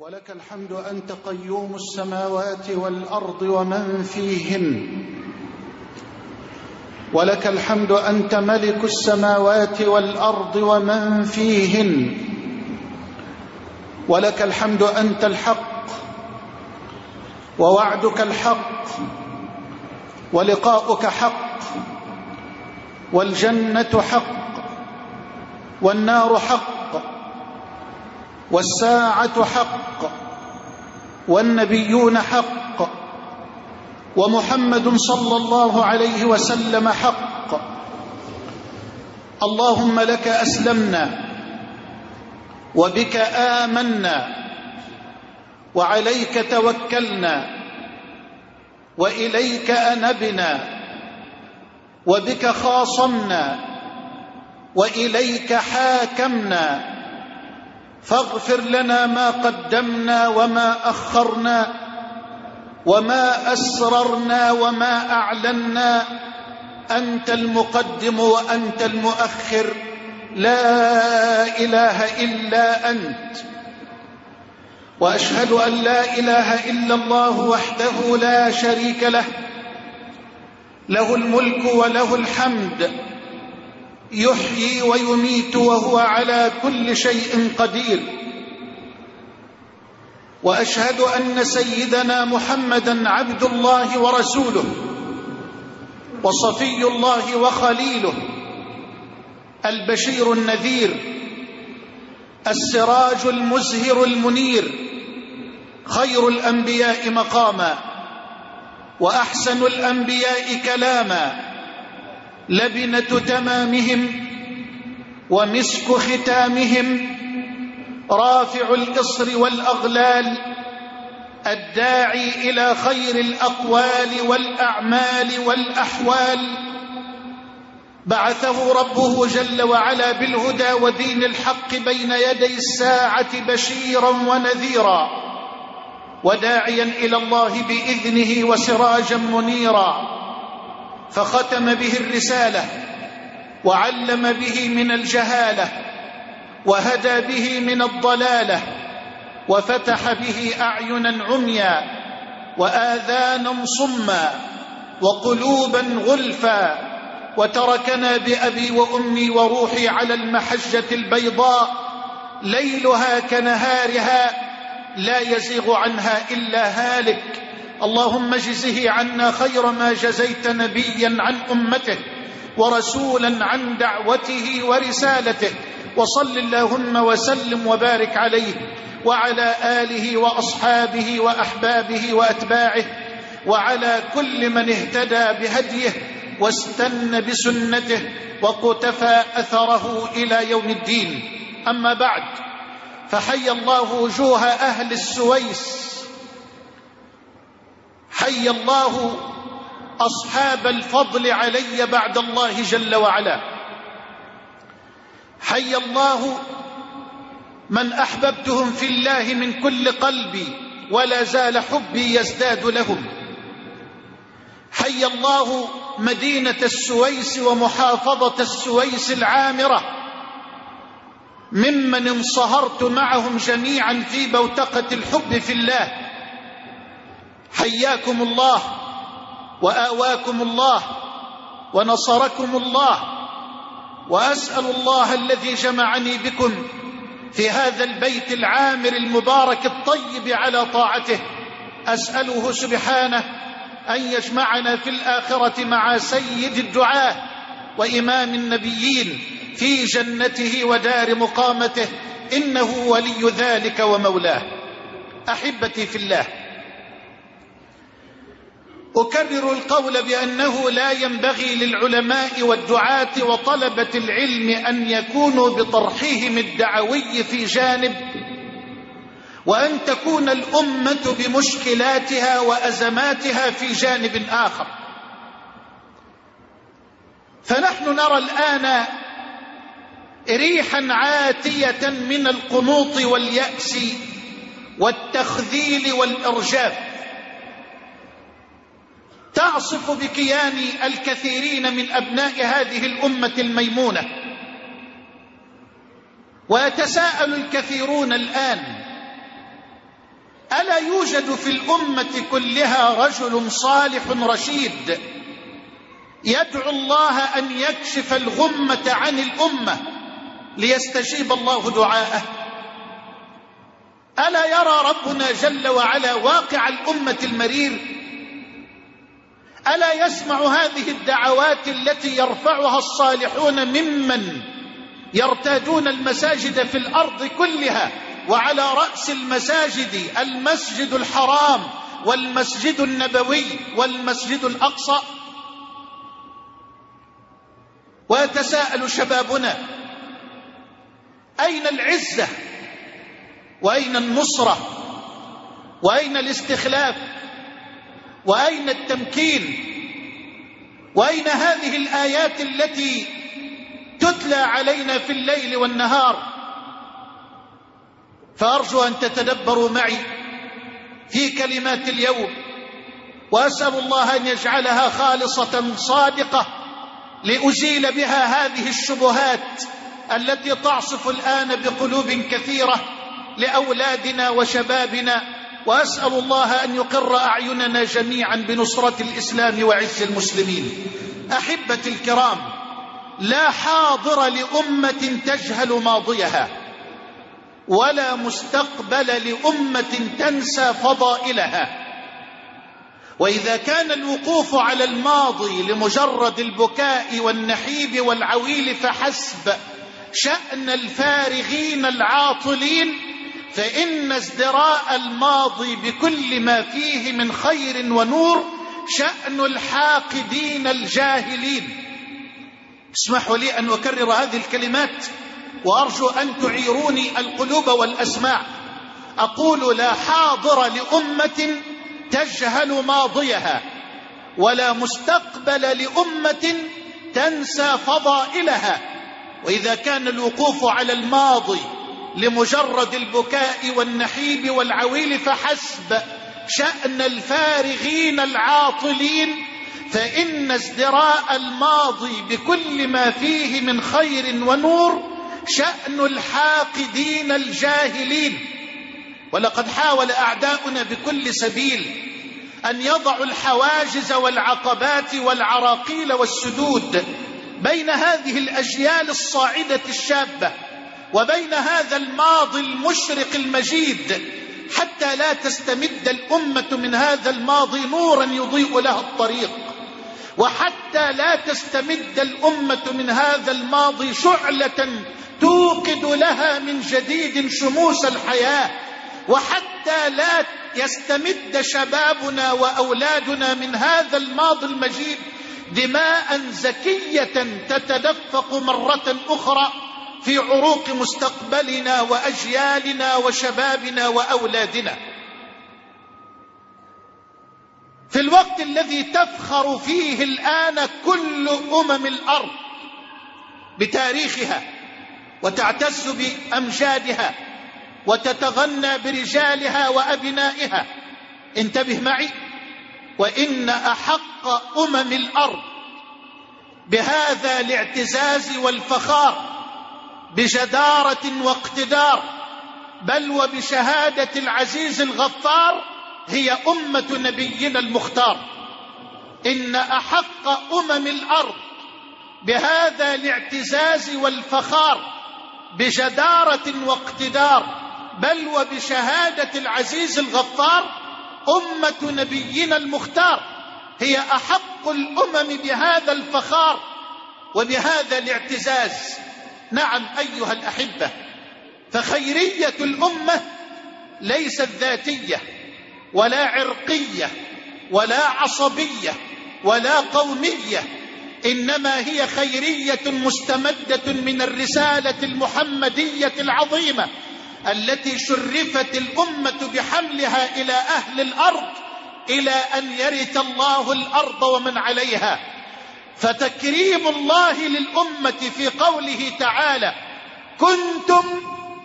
ولك الحمد أنت قيوم السماوات والأرض ومن فيهن. ولك الحمد أنت ملك السماوات والأرض ومن فيهن. ولك الحمد أنت الحق ووعدك الحق ولقاؤك حق والجنة حق والنار حق والساعة حق والنبيون حق ومحمد صلى الله عليه وسلم حق. اللهم لك أسلمنا وبك آمنا وعليك توكلنا وإليك أنبنا وبك خاصمنا وإليك حاكمنا. فاغفر لنا ما قدمنا وما أخرنا وما أسررنا وما أعلنا. أنت المقدم وأنت المؤخر. لا إله إلا أنت. وأشهد أن لا إله إلا الله وحده لا شريك له. له الملك وله الحمد. يحيي ويميت وهو على كل شيء قدير. وأشهد أن سيدنا محمدا عبد الله ورسوله وصفي الله وخليله البشير النذير السراج المزهر المنير خير الأنبياء مقاما وأحسن الأنبياء كلاما لبنة تمامهم ومسك ختامهم رافع الاصر والأغلال الداعي إلى خير الأقوال والأعمال والأحوال. بعثه ربه جل وعلا بالهدى ودين الحق بين يدي الساعة بشيرا ونذيرا وداعيا إلى الله بإذنه وسراجا منيرا. فختم به الرسالة وعلم به من الجهالة وهدى به من الضلالة وفتح به أعينا عميا وآذانا صما وقلوبا غلفا وتركنا بأبي وأمي وروحي على المحجة البيضاء ليلها كنهارها لا يزيغ عنها إلا هالك. اللهم اجزه عنا خير ما جزيت نبيا عن امته ورسولا عن دعوته ورسالته. وصل اللهم وسلم وبارك عليه وعلى آله وأصحابه وأحبابه وأتباعه وعلى كل من اهتدى بهديه واستن بسنته وقتفى أثره إلى يوم الدين. أما بعد فحي الله وجوه أهل السويس حي الله أصحاب الفضل علي بعد الله جل وعلا. حي الله من أحببتهم في الله من كل قلبي ولا زال حبي يزداد لهم. حي الله مدينة السويس ومحافظة السويس العامرة. ممن انصهرت معهم جميعا في بوتقة الحب في الله. حياكم الله وآواكم الله ونصركم الله وأسأل الله الذي جمعني بكم في هذا البيت العامر المبارك الطيب على طاعته. أسأله سبحانه أن يجمعنا في الآخرة مع سيد الدعاه وإمام النبيين في جنته ودار مقامته. إنه ولي ذلك ومولاه. أحبتي في الله أكرر القول بأنه لا ينبغي للعلماء والدعاة وطلبة العلم أن يكونوا بطرحهم الدعوي في جانب وأن تكون الأمة بمشكلاتها وأزماتها في جانب آخر. فنحن نرى الآن ريحا عاتية من القنوط واليأس والتخذيل والإرجاف. تعصف بكيان الكثيرين من أبناء هذه الأمة الميمونة. ويتساءل الكثيرون الآن يوجد في الأمة كلها رجل صالح رشيد يدعو الله أن يكشف الغمة عن الأمة ليستجيب الله دعاءه؟ ألا يرى ربنا جل وعلا واقع الأمة المرير ألا يسمع هذه الدعوات التي يرفعها الصالحون ممن يرتادون المساجد في الأرض كلها وعلى رأس المساجد المسجد الحرام والمسجد النبوي والمسجد الأقصى؟ ويتساءل شبابنا أين العزة؟ وأين النصرة؟ وأين الاستخلاف؟ وأين التمكين؟ وأين هذه الآيات التي تتلى علينا في الليل والنهار؟ فأرجو أن تتدبروا معي في كلمات اليوم وأسأل الله أن يجعلها خالصة صادقة لأزيل بها هذه الشبهات التي تعصف الآن بقلوب كثيرة لأولادنا وشبابنا وأسأل الله أن يقر أعيننا جميعا بنصرة الإسلام وعز المسلمين. أحبتي الكرام لا حاضر لأمة تجهل ماضيها ولا مستقبل لأمة تنسى فضائلها. وإذا كان الوقوف على الماضي لمجرد البكاء والنحيب والعويل فحسب شأن الفارغين العاطلين فإن ازدراء الماضي بكل ما فيه من خير ونور شأن الحاقدين الجاهلين. اسمحوا لي أن أكرر هذه الكلمات وأرجو أن تعيروني القلوب والأسماع. أقول لا حاضر لأمة تجهل ماضيها ولا مستقبل لأمة تنسى فضائلها. وإذا كان الوقوف على الماضي لمجرد البكاء والنحيب والعويل فحسب شأن الفارغين العاطلين فإن ازدراء الماضي بكل ما فيه من خير ونور شأن الحاقدين الجاهلين. ولقد حاول أعداؤنا بكل سبيل أن يضعوا الحواجز والعقبات والعراقيل والسدود بين هذه الأجيال الصاعدة الشابة وبين هذا الماضي المشرق المجيد حتى لا تستمد الأمة من هذا الماضي نورا يضيء لها الطريق. وحتى لا تستمد الأمة من هذا الماضي شعلة توقد لها من جديد شموس الحياة. وحتى لا يستمد شبابنا وأولادنا من هذا الماضي المجيد دماء زكية تتدفق مرة أخرى. في عروق مستقبلنا وأجيالنا وشبابنا وأولادنا. في الوقت الذي تفخر فيه الآن كل أمم الأرض بتاريخها وتعتز بأمجادها وتتغنى برجالها وأبنائها. انتبه معي. وإن أحق أمم الأرض بهذا الاعتزاز والفخار بجدارة واقتدار بل وبشهادة العزيز الغفار هي أمة نبينا المختار. إن أحق أمم الأرض بهذا الاعتزاز والفخار بجدارة واقتدار بل وبشهادة العزيز الغفار أمة نبينا المختار. هي أحق الأمم بهذا الفخار وبهذا الاعتزاز. نعم أيها الأحبة فخيرية الأمة ليست ذاتية ولا عرقية ولا عصبية ولا قومية إنما هي خيرية مستمدة من الرسالة المحمدية العظيمة التي شرفت الأمة بحملها إلى أهل الأرض إلى أن يرث الله الأرض ومن عليها. فتكريم الله للأمة في قوله تعالى كنتم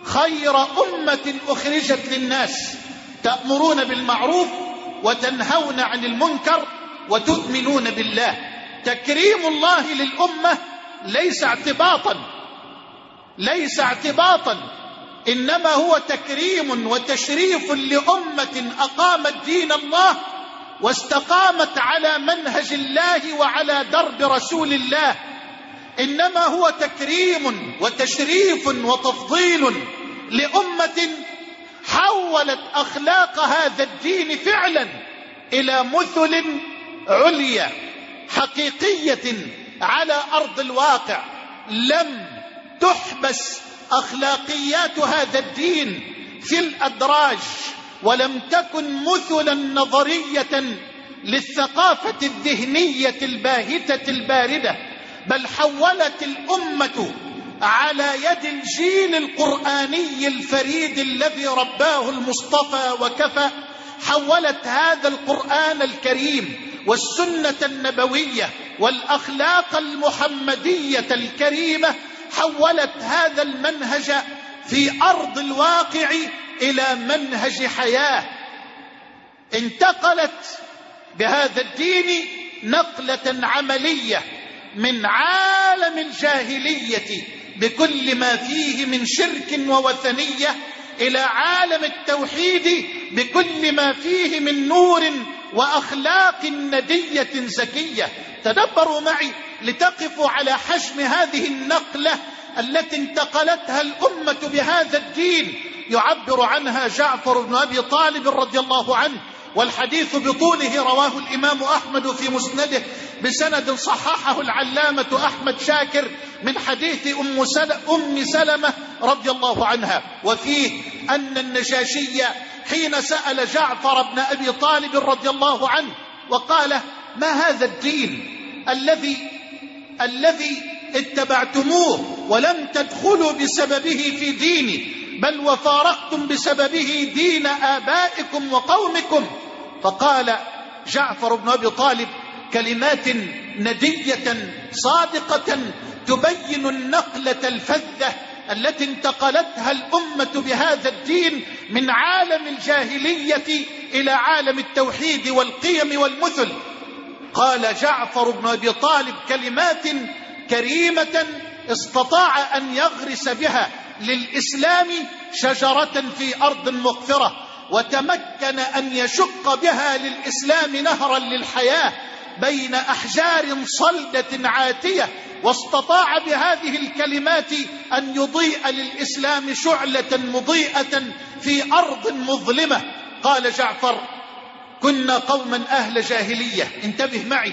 خير أمة أخرجت للناس تأمرون بالمعروف وتنهون عن المنكر وتؤمنون بالله. تكريم الله للأمة ليس اعتباطا ليس اعتباطا إنما هو تكريم وتشريف لأمة أقامت دين الله واستقامت على منهج الله وعلى درب رسول الله. إنما هو تكريم وتشريف وتفضيل لأمة حولت أخلاق هذا الدين فعلا إلى مثل عليا حقيقية على أرض الواقع. لم تحبس أخلاقيات هذا الدين في الأدراج. ولم تكن مثلا نظرية للثقافة الذهنية الباهتة الباردة بل حولت الأمة على يد الجيل القرآني الفريد الذي رباه المصطفى وكفى حولت هذا القرآن الكريم والسنة النبوية والأخلاق المحمدية الكريمة حولت هذا المنهج في أرض الواقع إلى منهج حياة. انتقلت بهذا الدين نقلة عملية من عالم الجاهلية بكل ما فيه من شرك ووثنية إلى عالم التوحيد بكل ما فيه من نور وأخلاق ندية زكية. تدبروا معي لتقفوا على حجم هذه النقلة التي انتقلتها الأمة بهذا الدين يعبر عنها جعفر بن أبي طالب رضي الله عنه والحديث بطوله رواه الإمام أحمد في مسنده بسند صححه العلامة أحمد شاكر من حديث أم, أم سلمة رضي الله عنها وفيه أن النجاشي حين سأل جعفر بن أبي طالب رضي الله عنه وقال ما هذا الدين الذي الذي اتبعتموه ولم تدخلوا بسببه في ديني بل وفارقتم بسببه دين آبائكم وقومكم. فقال جعفر بن أبي طالب كلمات ندية صادقة تبين النقلة الفذة التي انتقلتها الأمة بهذا الدين من عالم الجاهلية إلى عالم التوحيد والقيم والمثل. قال جعفر بن أبي طالب كلمات كريمة استطاع أن يغرس بها للإسلام شجرة في أرض مغفرة وتمكن أن يشق بها للإسلام نهرا للحياة بين أحجار صلدة عاتية واستطاع بهذه الكلمات أن يضيء للإسلام شعلة مضيئة في أرض مظلمة. قال جعفر كنا قوما أهل جاهلية انتبه معي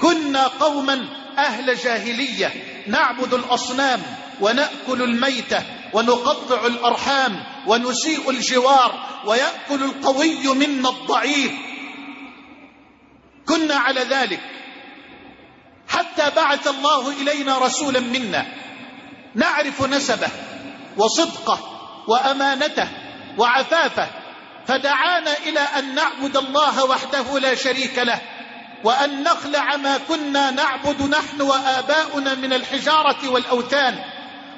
كنا قوما أهل جاهلية نعبد الأصنام ونأكل الميتة ونقطع الأرحام ونسيء الجوار ويأكل القوي منا الضعيف. كنا على ذلك. حتى بعث الله إلينا رسولا منا. نعرف نسبه وصدقه وأمانته وعفافه فدعانا إلى أن نعبد الله وحده لا شريك له. وأن نخلع ما كنا نعبد نحن وآباؤنا من الحجارة والأوثان.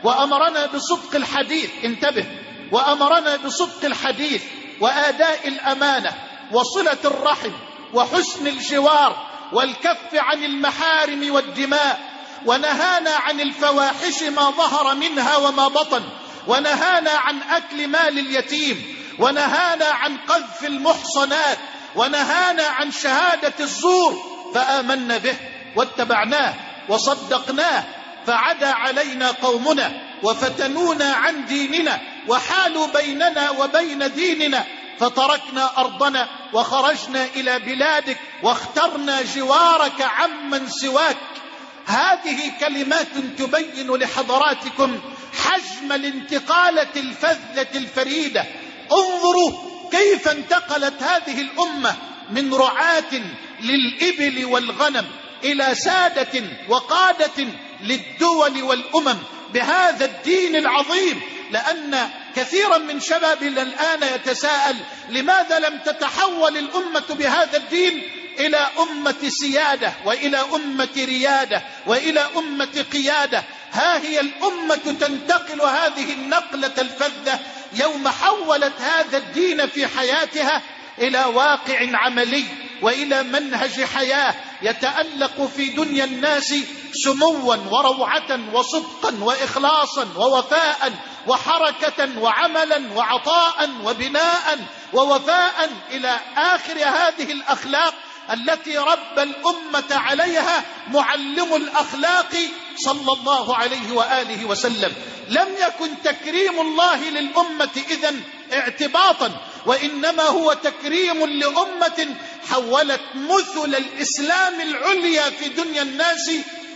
وأمرنا بصدق الحديث. انتبه. وأمرنا بصدق الحديث وآداء الأمانة وصلة الرحم وحسن الجوار والكف عن المحارم والدماء. ونهانا عن الفواحش ما ظهر منها وما بطن. ونهانا عن أكل مال اليتيم. ونهانا عن قذف المحصنات. ونهانا عن شهادة الزور فآمنا به واتبعناه وصدقناه فعدا علينا قومنا وفتنونا عن ديننا وحالوا بيننا وبين ديننا فتركنا أرضنا وخرجنا إلى بلادك واخترنا جوارك عمن سواك. هذه كلمات تبين لحضراتكم حجم الانتقالة الفذة الفريدة. انظروا كيف انتقلت هذه الأمة من رعاة للإبل والغنم إلى سادة وقادة للدول والأمم بهذا الدين العظيم؟ لأن كثيرا من شبابنا الآن يتساءل لماذا لم تتحول الأمة بهذا الدين إلى أمة سيادة وإلى أمة ريادة وإلى أمة قيادة؟ ها هي الأمة تنتقل هذه النقلة الفذة يوم حولت هذا الدين في حياتها إلى واقع عملي وإلى منهج حياة يتألق في دنيا الناس سموا وروعة وصدقا وإخلاصا ووفاء وحركة وعملا وعطاء وبناء ووفاء إلى آخر هذه الأخلاق التي ربى الأمة عليها معلم الأخلاق صلى الله عليه وآله وسلم. لم يكن تكريم الله للأمة إذا اعتباطا وإنما هو تكريم لأمة حولت مثل الإسلام العليا في دنيا الناس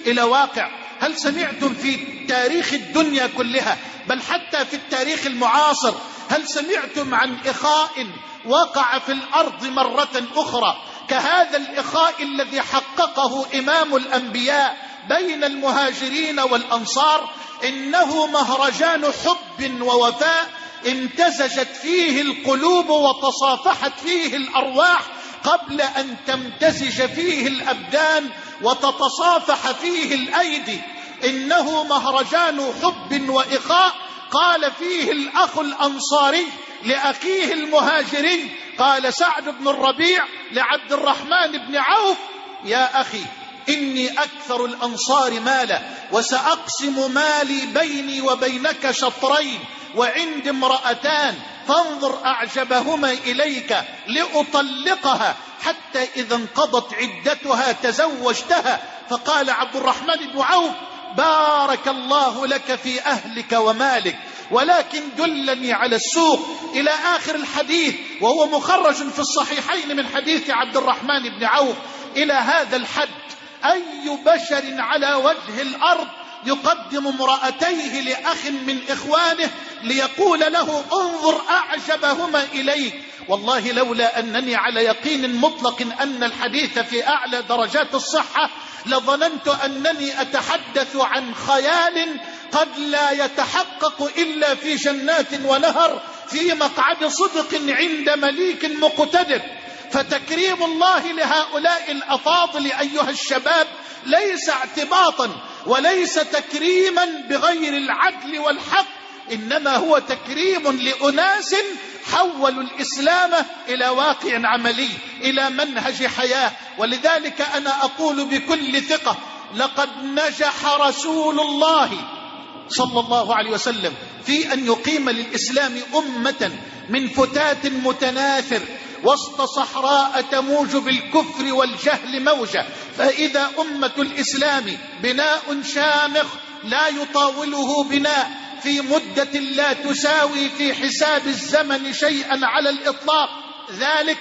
إلى واقع. هل سمعتم في تاريخ الدنيا كلها بل حتى في التاريخ المعاصر هل سمعتم عن إخاء وقع في الأرض مرة أخرى؟ كهذا الإخاء الذي حققه إمام الأنبياء بين المهاجرين والأنصار إنه مهرجان حب ووفاء امتزجت فيه القلوب وتصافحت فيه الأرواح قبل أن تمتزج فيه الأبدان وتتصافح فيه الأيدي. إنه مهرجان حب وإخاء قال فيه الأخ الأنصاري لأخيه المهاجري. قال سعد بن الربيع لعبد الرحمن بن عوف يا أخي إني أكثر الأنصار مالا وسأقسم مالي بيني وبينك شطرين وعندي امرأتان فانظر أعجبهما إليك لأطلقها حتى إذا انقضت عدتها تزوجتها. فقال عبد الرحمن بن عوف بارك الله لك في أهلك ومالك ولكن دلني على السوق إلى آخر الحديث وهو مخرج في الصحيحين من حديث عبد الرحمن بن عوف إلى هذا الحد أي بشر على وجه الأرض يقدم امرأتيه لأخ من إخوانه ليقول له انظر أعجبهما إليك والله لولا أنني على يقين مطلق أن الحديث في أعلى درجات الصحة لظننت أنني أتحدث عن خيال قد لا يتحقق إلا في جنات ونهر في مقعد صدق عند مليك مقتدر. فتكريم الله لهؤلاء الأفاضل أيها الشباب ليس اعتباطا وليس تكريما بغير العدل والحق. إنما هو تكريم لأناس حولوا الإسلام إلى واقع عملي إلى منهج حياة. ولذلك أنا أقول بكل ثقة لقد نجح رسول الله صلى الله عليه وسلم في أن يقيم للإسلام أمة من فتات متناثر وسط صحراء تموج بالكفر والجهل موجة. فإذا أمة الإسلام بناء شامخ لا يطاوله بناء في مدة لا تساوي في حساب الزمن شيئا على الإطلاق. ذلك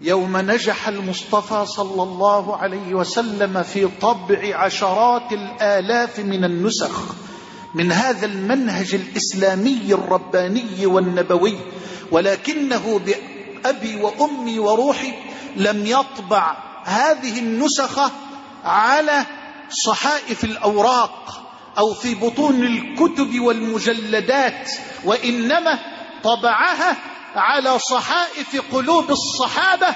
يوم نجح المصطفى صلى الله عليه وسلم في طبع عشرات الآلاف من النسخ من هذا المنهج الإسلامي الرباني والنبوي ولكنه بأبي وأمي وروحي لم يطبع هذه النسخة على صحائف الأوراق أو في بطون الكتب والمجلدات وإنما طبعها على صحائف قلوب الصحابة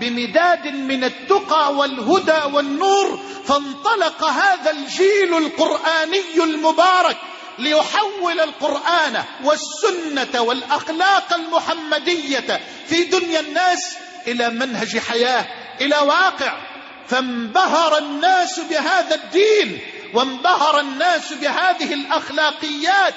بمداد من التقى والهدى والنور فانطلق هذا الجيل القرآني المبارك ليحول القرآن والسنة والأخلاق المحمدية في دنيا الناس إلى منهج حياة إلى واقع. فانبهر الناس بهذا الدين وانبهر الناس بهذه الأخلاقيات.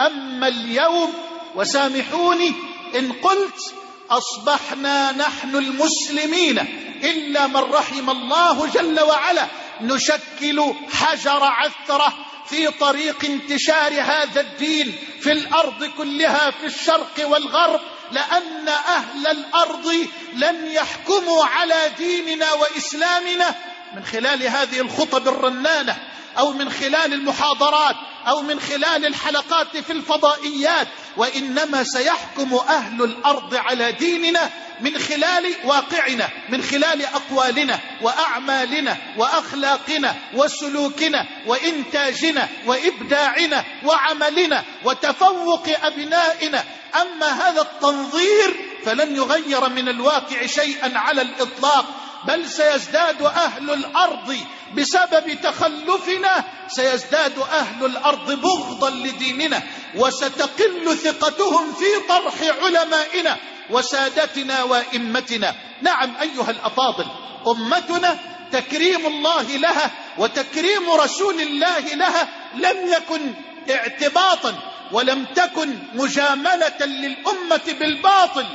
أما اليوم وسامحوني إن قلت أصبحنا نحن المسلمين إلا من رحم الله جل وعلا. نشكل حجر عثرة في طريق انتشار هذا الدين في الأرض كلها في الشرق والغرب. لأن أهل الأرض لن يحكموا على ديننا وإسلامنا من خلال هذه الخطب الرنانة أو من خلال المحاضرات أو من خلال الحلقات في الفضائيات. وإنما سيحكم أهل الأرض على ديننا من خلال واقعنا من خلال أقوالنا وأعمالنا وأخلاقنا وسلوكنا وإنتاجنا وإبداعنا وعملنا وتفوق أبنائنا. أما هذا التنظير فلن يغير من الواقع شيئا على الإطلاق. بل سيزداد أهل الأرض بسبب تخلفنا سيزداد أهل الأرض بغضا لديننا وستقل ثقتهم في طرح علمائنا وسادتنا وإمتنا. نعم أيها الأفاضل أمتنا تكريم الله لها وتكريم رسول الله لها لم يكن اعتباطا ولم تكن مجاملة للأمة بالباطل.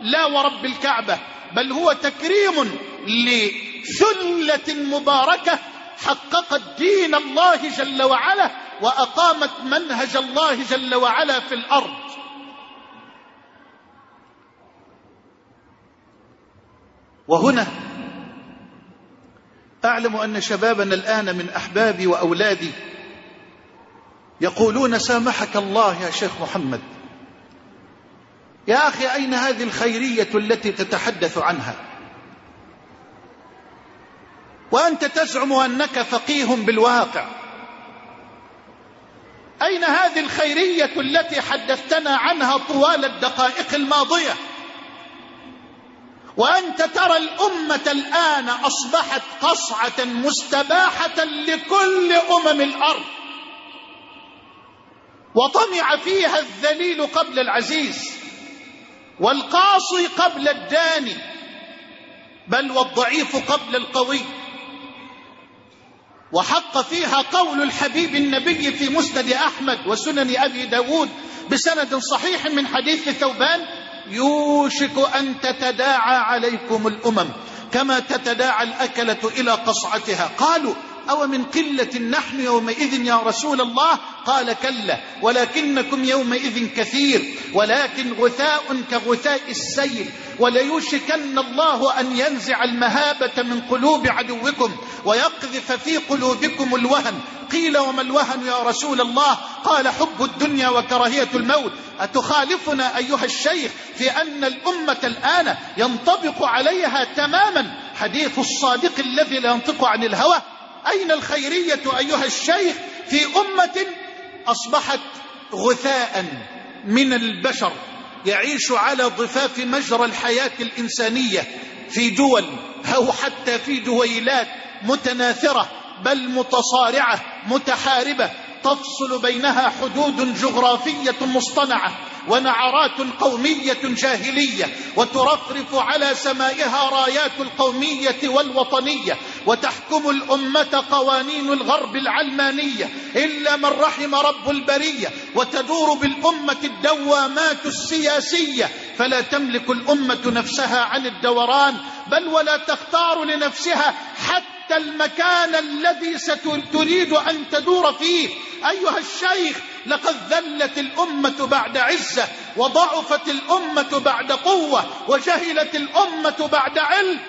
لا ورب الكعبة بل هو تكريم لثلة مباركة حققت دين الله جل وعلا وأقامت منهج الله جل وعلا في الأرض. وهنا أعلم أن شبابنا الآن من أحبابي وأولادي يقولون سامحك الله يا شيخ محمد. يا أخي أين هذه الخيرية التي تتحدث عنها؟ وأنت تزعم أنك فقيه بالواقع. أين هذه الخيرية التي حدثتنا عنها طوال الدقائق الماضية؟ وأنت ترى الأمة الآن أصبحت قصعة مستباحة لكل أمم الأرض. وطمع فيها الذليل قبل العزيز. والقاصي قبل الداني بل والضعيف قبل القوي. وحق فيها قول الحبيب النبي في مسند أحمد وسنن أبي داود بسند صحيح من حديث ثوبان يوشك أن تتداعى عليكم الأمم كما تتداعى الأكلة إلى قصعتها قالوا أو من قلة نحن يومئذ يا رسول الله؟ قال كلا. ولكنكم يومئذ كثير. ولكن غثاء كغثاء السيل. وليوشكن الله أن ينزع المهابة من قلوب عدوكم ويقذف في قلوبكم الوهن. قيل وما الوهن يا رسول الله؟ قال حب الدنيا وكراهية الموت. أتخالفنا أيها الشيخ في أن الأمة الآن ينطبق عليها تماما. حديث الصادق الذي لا ينطق عن الهوى. أين الخيرية أيها الشيخ في أمة أصبحت غثاء من البشر يعيش على ضفاف مجرى الحياة الإنسانية في دول أو حتى في دويلات متناثرة بل متصارعة متحاربة تفصل بينها حدود جغرافية مصطنعة. ونعرات قومية جاهلية وترفرف على سمائها رايات القومية والوطنية وتحكم الأمة قوانين الغرب العلمانية إلا من رحم رب البرية وتدور بالأمة الدوامات السياسية. فلا تملك الأمة نفسها عن الدوران بل ولا تختار لنفسها حتى المكان الذي ستريد أن تدور فيه. أيها الشيخ لقد ذلت الأمة بعد عزة وضعفت الأمة بعد قوة وجهلت الأمة بعد علم.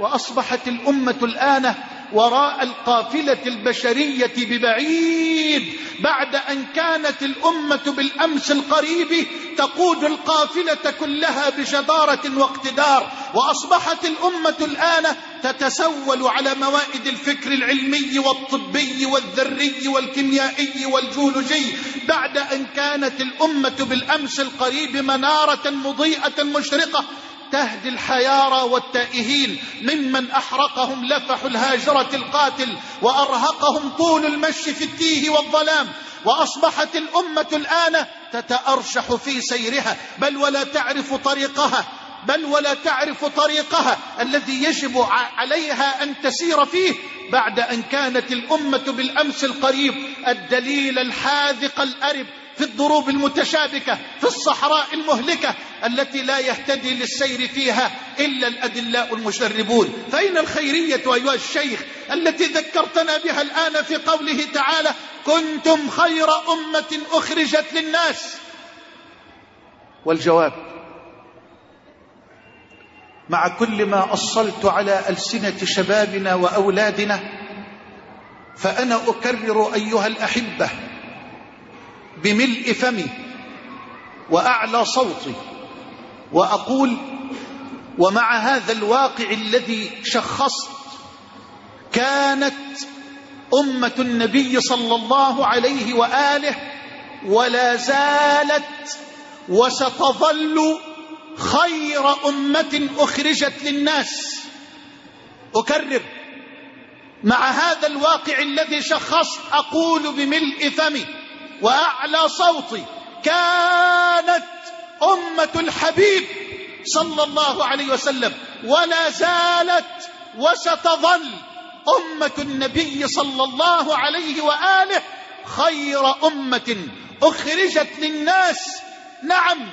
وأصبحت الأمة الآن وراء القافلة البشرية ببعيد بعد أن كانت الأمة بالأمس القريب تقود القافلة كلها بجدارة واقتدار وأصبحت الأمة الآن تتسول على موائد الفكر العلمي والطبي والذري والكيميائي والجيولوجي بعد أن كانت الأمة بالأمس القريب منارة مضيئة مشرقة تهدي الحيارى والتائهين ممن أحرقهم لفح الهاجرة القاتل وأرهقهم طول المشي في التيه والظلام وأصبحت الأمة الآن تتأرشح في سيرها بل ولا تعرف طريقها بل ولا تعرف طريقها الذي يجب عليها أن تسير فيه بعد أن كانت الأمة بالأمس القريب الدليل الحاذق الأرب في الضروب المتشابكة في الصحراء المهلكة التي لا يهتدي للسير فيها إلا الأدلاء المشربون. فأين الخيرية أيها الشيخ التي ذكرتنا بها الآن في قوله تعالى كنتم خير أمة أخرجت للناس. والجواب مع كل ما أصلت على ألسنة شبابنا وأولادنا فأنا أكرر أيها الأحبة بملء فمي وأعلى صوتي وأقول ومع هذا الواقع الذي شخصت كانت أمة النبي صلى الله عليه وآله ولا زالت وستظل خير أمة أخرجت للناس. أكرر مع هذا الواقع الذي شخصت أقول بملء فمي وأعلى صوتي كانت أمة الحبيب صلى الله عليه وسلم ولا زالت وستظل أمة النبي صلى الله عليه وآله خير أمة أخرجت للناس. نعم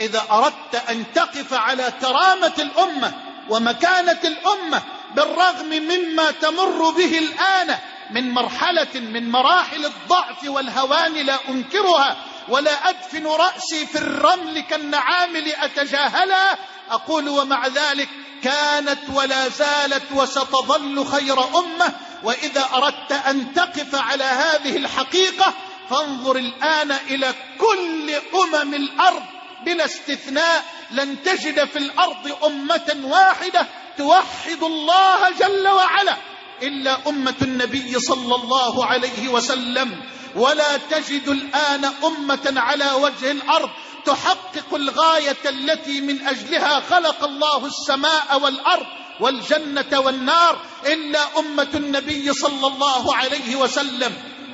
إذا أردت أن تقف على كرامة الأمة ومكانة الأمة بالرغم مما تمر به الآن من مرحلة من مراحل الضعف والهوان لا أنكرها ولا أدفن رأسي في الرمل كالنعامل أتجاهلها أقول ومع ذلك كانت ولا زالت وستظل خير أمة. وإذا أردت أن تقف على هذه الحقيقة فانظر الآن إلى كل أمم الأرض بلا استثناء. لن تجد في الأرض أمة واحدة توحد الله جل وعلا. إلا أمة النبي صلى الله عليه وسلم. ولا تجد الآن أمة على وجه الأرض تحقق الغاية التي من أجلها خلق الله السماء والأرض والجنة والنار إلا أمة النبي صلى الله عليه وسلم.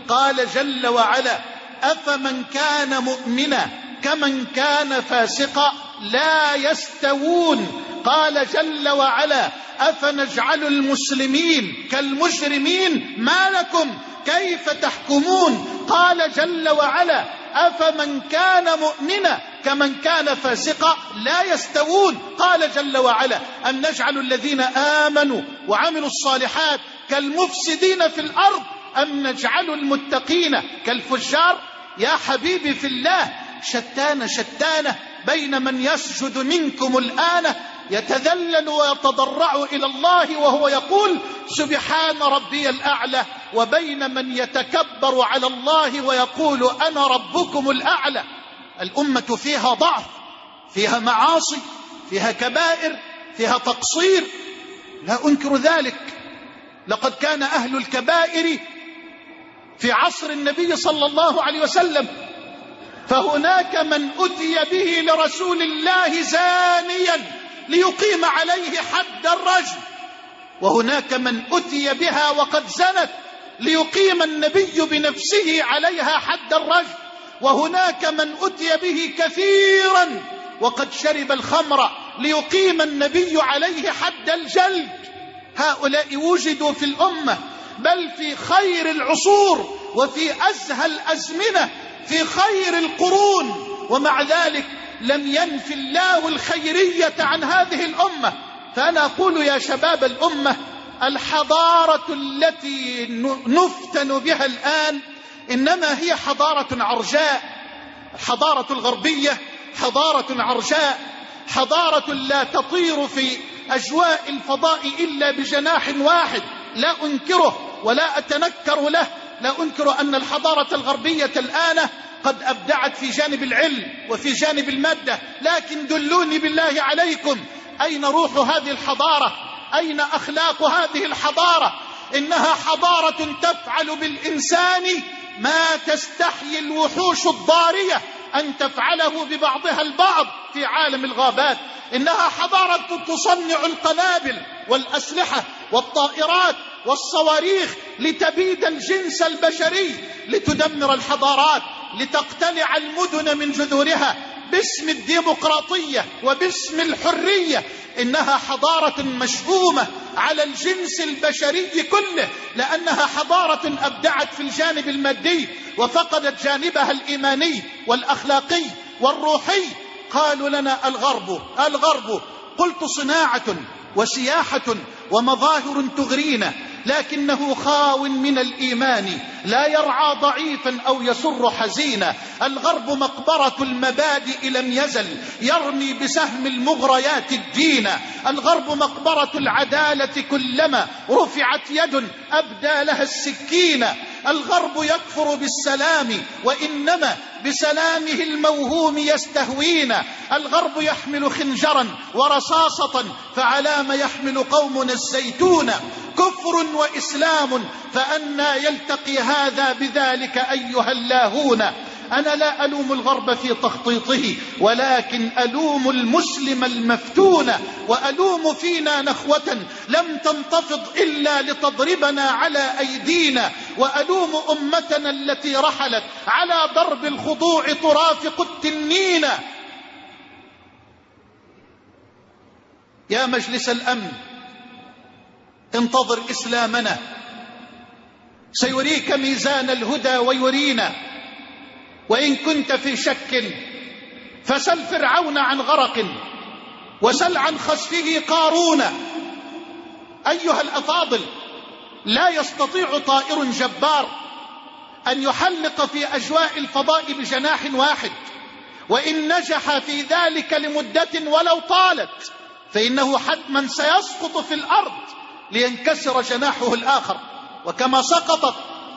قال جل وعلا أفمن كان مؤمنا كمن كان فاسقا لا يستوون. قال جل وعلا أفنجعل المسلمين كالمجرمين ما لكم كيف تحكمون؟ قال جل وعلا أفمن كان مؤمنا كمن كان فاسقا لا يستوون. قال جل وعلا أن نجعل الذين آمنوا وعملوا الصالحات كالمفسدين في الأرض؟ أم نجعل المتقين كالفجار؟ يا حبيبي في الله شتان شتان بين من يسجد منكم الآن يتذلل ويتضرع إلى الله وهو يقول سبحان ربي الأعلى وبين من يتكبر على الله ويقول أنا ربكم الأعلى. الأمة فيها ضعف فيها معاصي فيها كبائر فيها تقصير. لا أنكر ذلك. لقد كان أهل الكبائر في عصر النبي صلى الله عليه وسلم فهناك من أتي به لرسول الله زانيا. ليقيم عليه حد الرجم وهناك من أتي بها وقد زنت ليقيم النبي بنفسه عليها حد الرجم وهناك من أتي به كثيرا وقد شرب الخمر ليقيم النبي عليه حد الجلد. هؤلاء وجدوا في الأمة بل في خير العصور وفي أزهى الأزمنة في خير القرون. ومع ذلك لم ينف الله الخيرية عن هذه الأمة. فأنا أقول يا شباب الأمة الحضارة التي نفتن بها الآن إنما هي حضارة عرجاء الحضارة الغربية حضارة عرجاء حضارة لا تطير في أجواء الفضاء إلا بجناح واحد لا أنكره ولا أتنكر له. لا أنكر أن الحضارة الغربية الآن قد أبدعت في جانب العلم وفي جانب المادة لكن دلوني بالله عليكم. أين روح هذه الحضارة؟ أين أخلاق هذه الحضارة؟ إنها حضارة تفعل بالإنسان ما تستحيي الوحوش الضارية أن تفعله ببعضها البعض في عالم الغابات. إنها حضارة تصنع القنابل والأسلحة والطائرات والصواريخ لتبيد الجنس البشري لتدمر الحضارات لتقتلع المدن من جذورها باسم الديمقراطية وباسم الحرية. إنها حضارة مشؤومة على الجنس البشري كله لأنها حضارة أبدعت في الجانب المادي وفقدت جانبها الإيماني والأخلاقي والروحي. قالوا لنا الغرب الغرب قلت صناعة وسياحة ومظاهر تغرينا. لكنه خاو من الإيمان لا يرعى ضعيفا أو يسر حزينا. الغرب مقبرة المبادئ لم يزل يرمي بسهم المغريات الدين. الغرب مقبرة العدالة كلما رفعت يد أبدى لها السكين. الغرب يكفر بالسلام وإنما بسلامه الموهوم يستهوينا. الغرب يحمل خنجرا ورصاصة فعلام يحمل قومنا الزيتون. كفر وإسلام فأنا يلتقي هذا بذلك أيها اللاهون. أنا لا ألوم الغرب في تخطيطه ولكن ألوم المسلم المفتون وألوم فينا نخوة لم تنتفض إلا لتضربنا على أيدينا وألوم أمتنا التي رحلت على ضرب الخضوع ترافق التنين يا مجلس الأمن انتظر إسلامنا سيريك ميزان الهدى ويرينا. وإن كنت في شك فسل فرعون عن غرق وسل عن خسفه قارون. أيها الأفاضل لا يستطيع طائر جبار أن يحلق في أجواء الفضاء بجناح واحد وإن نجح في ذلك لمدة ولو طالت فإنه حتما سيسقط في الأرض لينكسر جناحه الآخر. وكما سقطت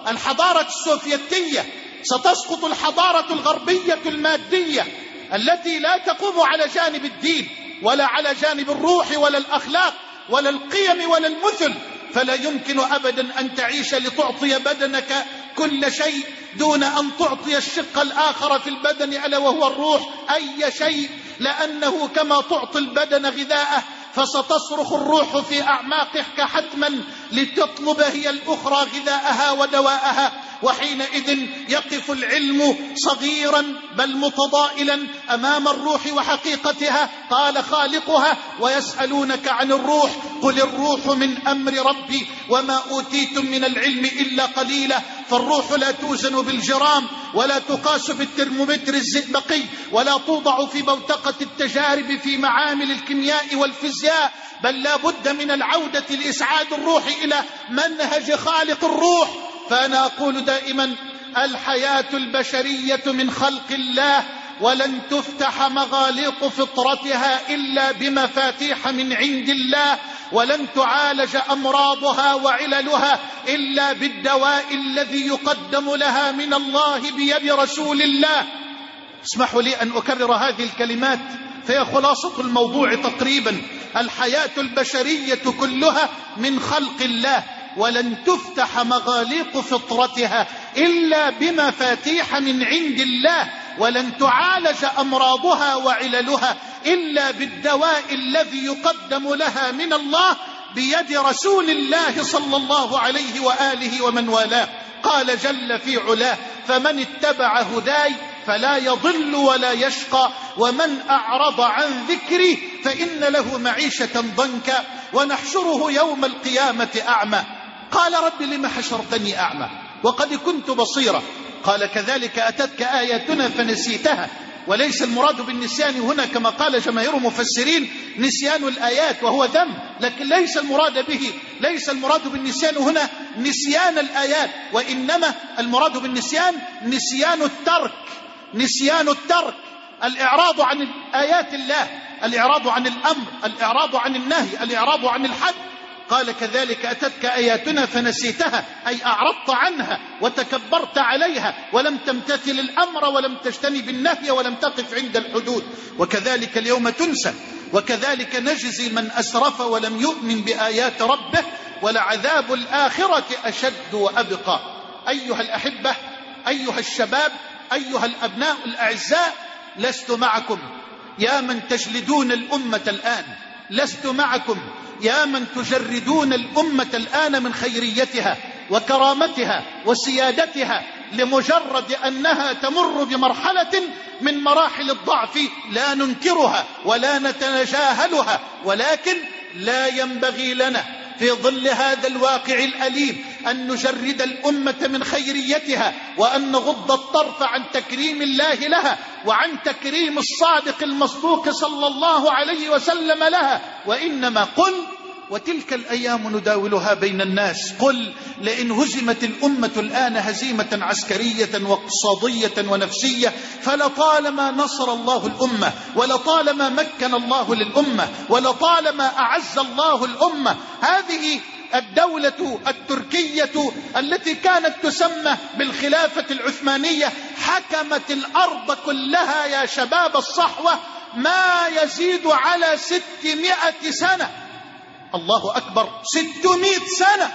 الحضارة السوفيتية ستسقط الحضارة الغربية المادية التي لا تقوم على جانب الدين ولا على جانب الروح ولا الأخلاق ولا القيم ولا المثل. فلا يمكن أبدا أن تعيش لتعطي بدنك كل شيء دون أن تعطي الشق الآخر في البدن ألا وهو الروح. أي شيء؟ لأنه كما تعطي البدن غذاءه فستصرخ الروح في أعماقك حتما لتطلب هي الأخرى غذاءها ودواءها. وحينئذ يقف العلم صغيرا بل متضائلا أمام الروح وحقيقتها. قال خالقها ويسألونك عن الروح. قل الروح من أمر ربي وما أوتيتم من العلم إلا قليلا. فالروح لا توزن بالجرام ولا تقاس بالترمومتر الزئبقي ولا توضع في بوتقة التجارب في معامل الكيمياء والفيزياء. بل لا بد من العودة لإسعاد الروح إلى منهج خالق الروح. فأنا أقول دائما الحياة البشرية من خلق الله ولن تفتح مغاليق فطرتها إلا بمفاتيح من عند الله ولن تعالج أمراضها وعللها إلا بالدواء الذي يقدم لها من الله بيد رسول الله. اسمحوا لي أن أكرر هذه الكلمات فهي خلاصة الموضوع تقريبا. الحياة البشرية كلها من خلق الله. ولن تفتح مغاليق فطرتها إلا بمفاتيح من عند الله ولن تعالج أمراضها وعللها إلا بالدواء الذي يقدم لها من الله بيد رسول الله صلى الله عليه وآله ومن والاه. قال جل في علاه فمن اتبع هداي فلا يضل ولا يشقى ومن أعرض عن ذكري فإن له معيشة ضنكا ونحشره يوم القيامة أعمى. قال رب لم حشرتني أعمى وقد كنت بصيرا. قال كذلك أتتك آياتنا فنسيتها. وليس المراد بالنسيان هنا كما قال جماهير المفسرين نسيان الآيات وهو ذنب لكن ليس المراد به ليس المراد بالنسيان هنا نسيان الآيات وإنما المراد بالنسيان نسيان الترك نسيان الترك الإعراض عن آيات الله الإعراض عن الأمر الإعراض عن النهي الإعراض عن الحد. قال كذلك أتتك آياتنا فنسيتها أي أعرضت عنها وتكبرت عليها ولم تمتثل الأمر ولم تجتنب النهي ولم تقف عند الحدود. وكذلك اليوم تنسى وكذلك نجزي من أسرف ولم يؤمن بآيات ربه ولعذاب الآخرة أشد وأبقى. أيها الأحبة أيها الشباب أيها الأبناء الأعزاء لست معكم. يا من تجلدون الأمة الآن لست معكم. يا من تجردون الأمة الآن من خيريتها وكرامتها وسيادتها لمجرد أنها تمر بمرحلة من مراحل الضعف لا ننكرها ولا نتجاهلها ولكن لا ينبغي لنا في ظل هذا الواقع الأليم أن نجرد الأمة من خيريتها وأن نغض الطرف عن تكريم الله لها وعن تكريم الصادق المصدوق صلى الله عليه وسلم لها. وإنما قل وتلك الأيام نداولها بين الناس. قل لئن هزمت الأمة الآن هزيمة عسكرية واقتصادية ونفسية فلطالما نصر الله الأمة ولطالما مكن الله للأمة ولطالما أعز الله الأمة. هذه الدولة التركية التي كانت تسمى بالخلافة العثمانية حكمت الأرض كلها يا شباب الصحوة ما يزيد على ستمائة سنة. الله أكبر ستمائة سنة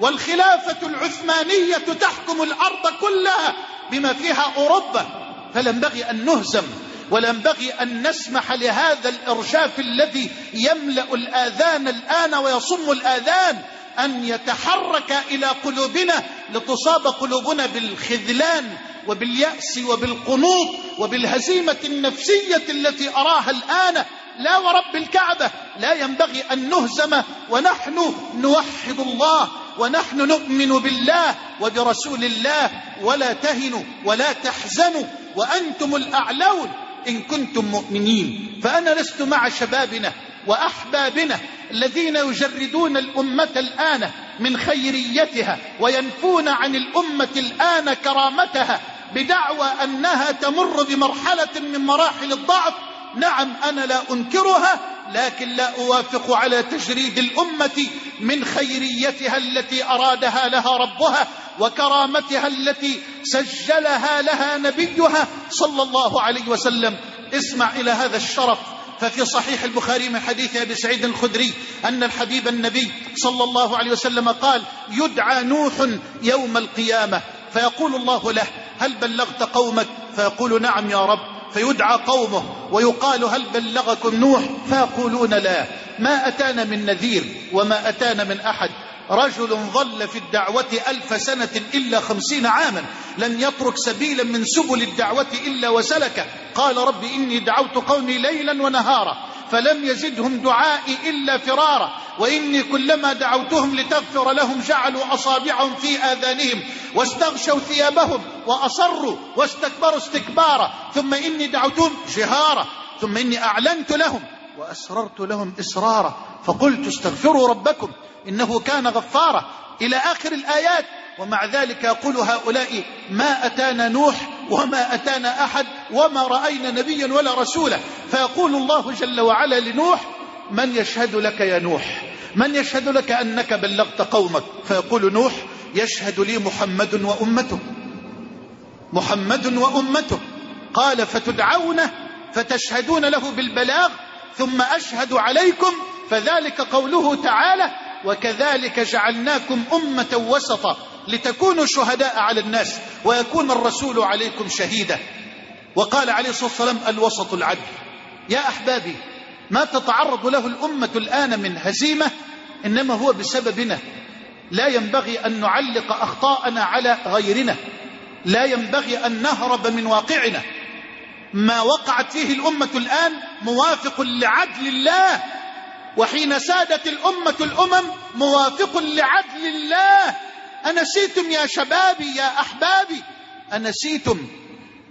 والخلافة العثمانية تحكم الأرض كلها بما فيها أوروبا. فلنبغي أن نهزم ولنبغي أن نسمح لهذا الإرجاف الذي يملأ الآذان الآن ويصم الآذان أن يتحرك إلى قلوبنا لتصاب قلوبنا بالخذلان وباليأس وبالقنوط وبالهزيمة النفسية التي أراها الآن لا ورب الكعبة. لا ينبغي أن نهزم ونحن نوحد الله ونحن نؤمن بالله وبرسول الله. ولا تهنوا ولا تحزنوا وأنتم الأعلون إن كنتم مؤمنين. فأنا لست مع شبابنا وأحبابنا الذين يجردون الأمة الآن من خيريتها وينفون عن الأمة الآن كرامتها بدعوى أنها تمر بمرحلة من مراحل الضعف نعم أنا لا أنكرها لكن لا أوافق على تجريد الأمة من خيريتها التي أرادها لها ربها وكرامتها التي سجلها لها نبيها صلى الله عليه وسلم. اسمع إلى هذا الشرف. ففي صحيح البخاري من حديث أبي سعيد الخدري أن الحبيب النبي صلى الله عليه وسلم قال يدعى نوح يوم القيامة. فيقول الله له هل بلغت قومك؟ فيقول نعم يا رب. فيدعى قومه ويقال هل بلغكم نوح؟ فيقولون لا. ما أتانا من نذير وما أتانا من أحد. رجل ظل في الدعوة ألف سنة إلا خمسين عاما. لم يترك سبيلا من سبل الدعوة إلا وسلكه قال رب إني دعوت قومي ليلا ونهارا. فلم يزدهم دعائي إلا فرارا وإني كلما دعوتهم لتغفر لهم جعلوا أصابعهم في آذانهم واستغشوا ثيابهم وأصروا واستكبروا استكبارا ثم إني دعوتهم جهارا ثم إني أعلنت لهم وأسررت لهم إسرارا فقلت استغفروا ربكم إنه كان غفارا إلى آخر الآيات ومع ذلك يقول هؤلاء ما أتانا نوح وما أتانا أحد وما رأينا نبيا ولا رسولا. فيقول الله جل وعلا لنوح من يشهد لك يا نوح؟ من يشهد لك أنك بلغت قومك؟ فيقول نوح يشهد لي محمد وأمته. محمد وأمته. قال فتدعون فتشهدون له بالبلاغ ثم أشهد عليكم فذلك قوله تعالى وكذلك جعلناكم أمة وسطا. لتكونوا شهداء على الناس ويكون الرسول عليكم شهيدا. وقال عليه الصلاة والسلام الوسط العدل. يا أحبابي ما تتعرض له الأمة الآن من هزيمة إنما هو بسببنا. لا ينبغي أن نعلق أخطاءنا على غيرنا. لا ينبغي أن نهرب من واقعنا. ما وقعت فيه الأمة الآن موافق لعدل الله وحين سادت الأمة الأمم موافق لعدل الله. أنسيتم يا شبابي يا أحبابي أنسيتم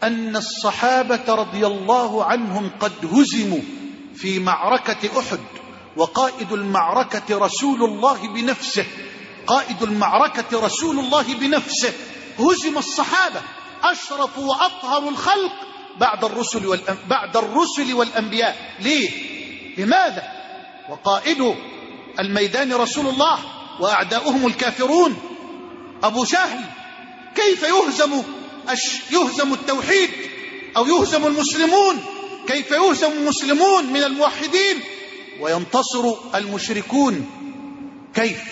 أن الصحابة رضي الله عنهم قد هزموا في معركة أحد وقائد المعركة رسول الله بنفسه قائد المعركة رسول الله بنفسه هزم الصحابة أشرف وأطهر الخلق بعد الرسل والأن... بعد الرسل والأنبياء ليه؟ لماذا؟ وقائد الميدان رسول الله وأعداؤهم الكافرون أبو جهل كيف يهزم يهزم التوحيد أو يهزم المسلمون؟ كيف يهزم المسلمون من الموحدين؟ وينتصر المشركون. كيف؟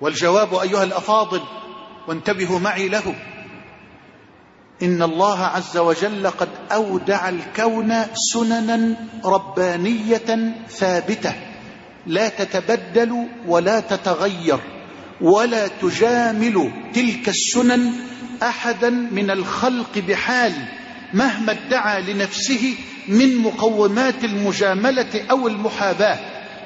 والجواب أيها الأفاضل وانتبهوا معي له. إن الله عز وجل قد أودع الكون سننا ربانية ثابتة. لا تتبدل ولا تتغير. ولا تجامل تلك السنن أحدا من الخلق بحال مهما ادعى لنفسه من مقومات المجاملة أو المحاباة.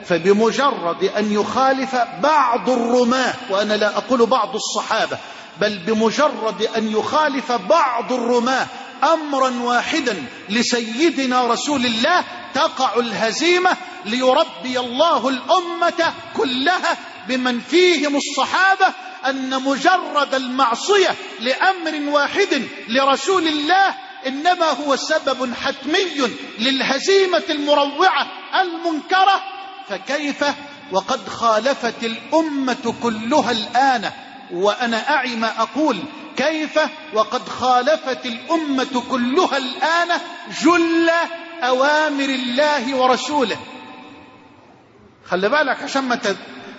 فبمجرد أن يخالف بعض الرماة وأنا لا أقول بعض الصحابة بل بمجرد أن يخالف بعض الرماة أمرا واحدا لسيدنا رسول الله تقع الهزيمة ليربي الله الأمة كلها بمن فيهم الصحابة أن مجرد المعصية لأمر واحد لرسول الله إنما هو سبب حتمي للهزيمة المروعة المنكرة. فكيف؟ وقد خالفت الأمة كلها الآن وأنا أعي ما أقول كيف؟ وقد خالفت الأمة كلها الآن جل أوامر الله ورسوله. خلي بالك عشان ما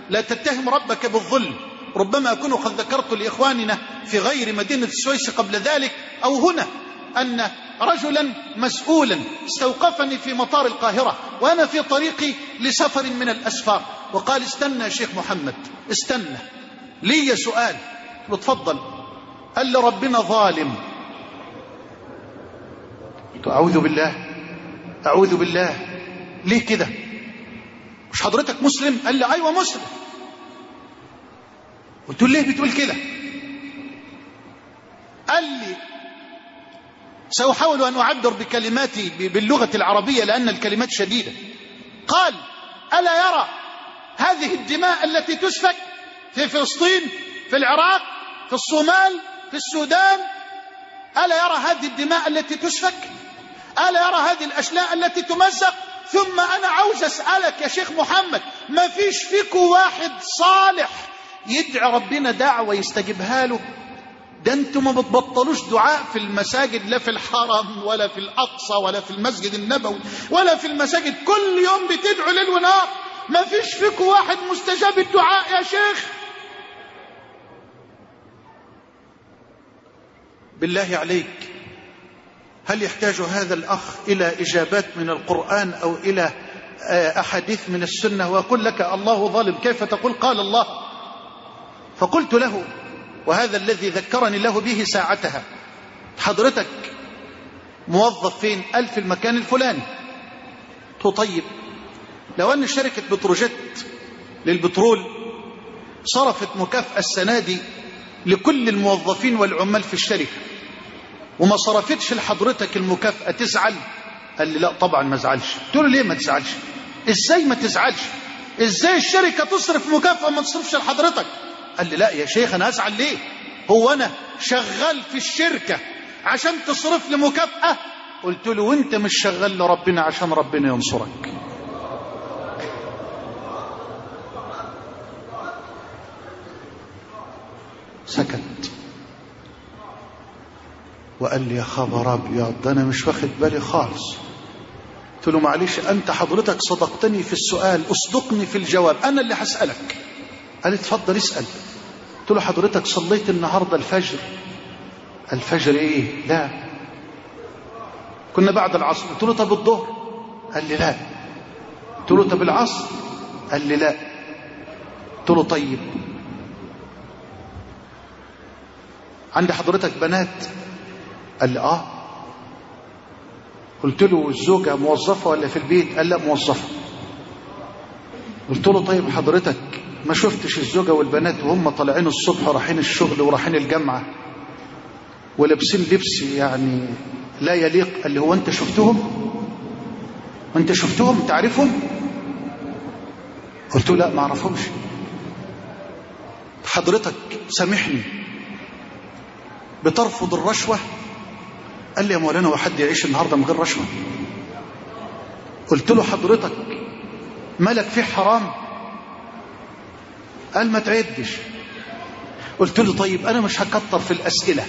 لا تتهم ربك بالظلم. ربما أكون قد ذكرت لإخواننا في غير مدينة السويس قبل ذلك أو هنا أن رجلا مسؤولا استوقفني في مطار القاهرة وأنا في طريقي لسفر من الأسفار. وقال استنى يا شيخ محمد استنى. لي سؤال. بتفضل قال ربنا ظالم؟ أعوذ بالله. أعوذ بالله. ليه كده؟ مش حضرتك مسلم؟ قال لي أيوة مسلم. قلت له ليه بتقول كده؟ قال لي سأحاول أن أعبر بكلماتي باللغة العربية لأن الكلمات شديدة. قال ألا يرى هذه الدماء التي تسفك في فلسطين في العراق في الصومال في السودان؟ ألا يرى هذه الدماء التي تسفك؟ ألا يرى هذه الأشلاء التي تمزق؟ ثم أنا عاوز أسألك يا شيخ محمد ما فيش فيكم واحد صالح يدعي ربنا دعوة يستجيبها له؟ ده أنتم ما بتبطلوش دعاء في المساجد لا في الحرم ولا في الأقصى ولا في المسجد النبوي ولا في المساجد. كل يوم بتدعوا ليل ونهار. ما فيش فيكم واحد مستجاب الدعاء يا شيخ؟ بالله عليك. هل يحتاج هذا الأخ إلى إجابات من القرآن أو إلى أحاديث من السنة وأقول لك الله ظالم؟ كيف تقول قال الله؟ فقلت له وهذا الذي ذكرني له به ساعتها. حضرتك موظف فين؟ قال في المكان الفلاني. طيب لو أن شركة بتروجيت للبترول صرفت مكافأة السنة دي لكل الموظفين والعمال في الشركة وما صرفتش لحضرتك المكافأة تزعل؟ قال لي لا طبعا ما ازعلش قلت له ليه ما تزعلش؟ إزاي ما تزعلش؟ إزاي الشركة تصرف مكافأة ما تصرفش لحضرتك؟ قال لي لا يا شيخ أنا أزعل ليه؟ هو أنا شغال في الشركة عشان تصرف لي مكافأة؟ قلت له وأنت مش شغال لربنا عشان ربنا ينصرك. سكت. وقال لي يا خبر ابيض أنا مش واخد بالي خالص. قلت له معلش أنت حضرتك صدقتني في السؤال أصدقني في الجواب أنا اللي هسألك. قال اتفضل اسأل. قلت له حضرتك صليت النهارده الفجر. الفجر إيه؟ لا. كنا بعد العصر. قلت له طب الظهر؟ قال لي لا. قلت له طب العصر؟ قال لي لا. قلت له طيب. عند حضرتك بنات قال لي آه. قلت له الزوجة موظفة ولا في البيت؟ قال لا موظفة. قلت له طيب حضرتك ما شفتش الزوجة والبنات وهم طالعين الصبح ورايحين الشغل ورايحين الجامعة؟ ولابسين لبس يعني لا يليق. قال لي هو أنت شفتهم؟ أنت شفتهم؟ تعرفهم؟ قلت له لا ما أعرفهمش. حضرتك سامحني. بترفض الرشوة؟ قال لي يا مولانا وحد يعيش النهاردة من غير رشوة. قلت له حضرتك مالك فيه حرام. قال ما تعدش. قلت له طيب أنا مش هكتر في الأسئلة.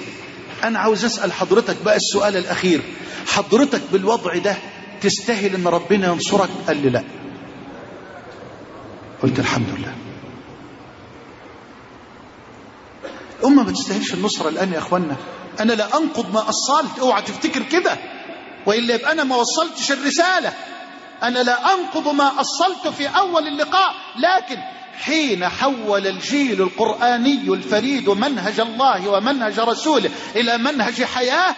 أنا عاوز أسأل حضرتك بقى السؤال الأخير. حضرتك بالوضع ده تستاهل أن ربنا ينصرك؟ قال لي لا. قلت الحمد لله. الأمة ما تستاهلش النصرة الآن يا أخوانا أنا لا أنقض ما أصلت أوعى تفتكر كده. وإلا يبقى أنا ما وصلتش الرسالة. أنا لا أنقض ما أصلت في أول اللقاء. لكن حين حول الجيل القرآني الفريد منهج الله ومنهج رسوله إلى منهج حياة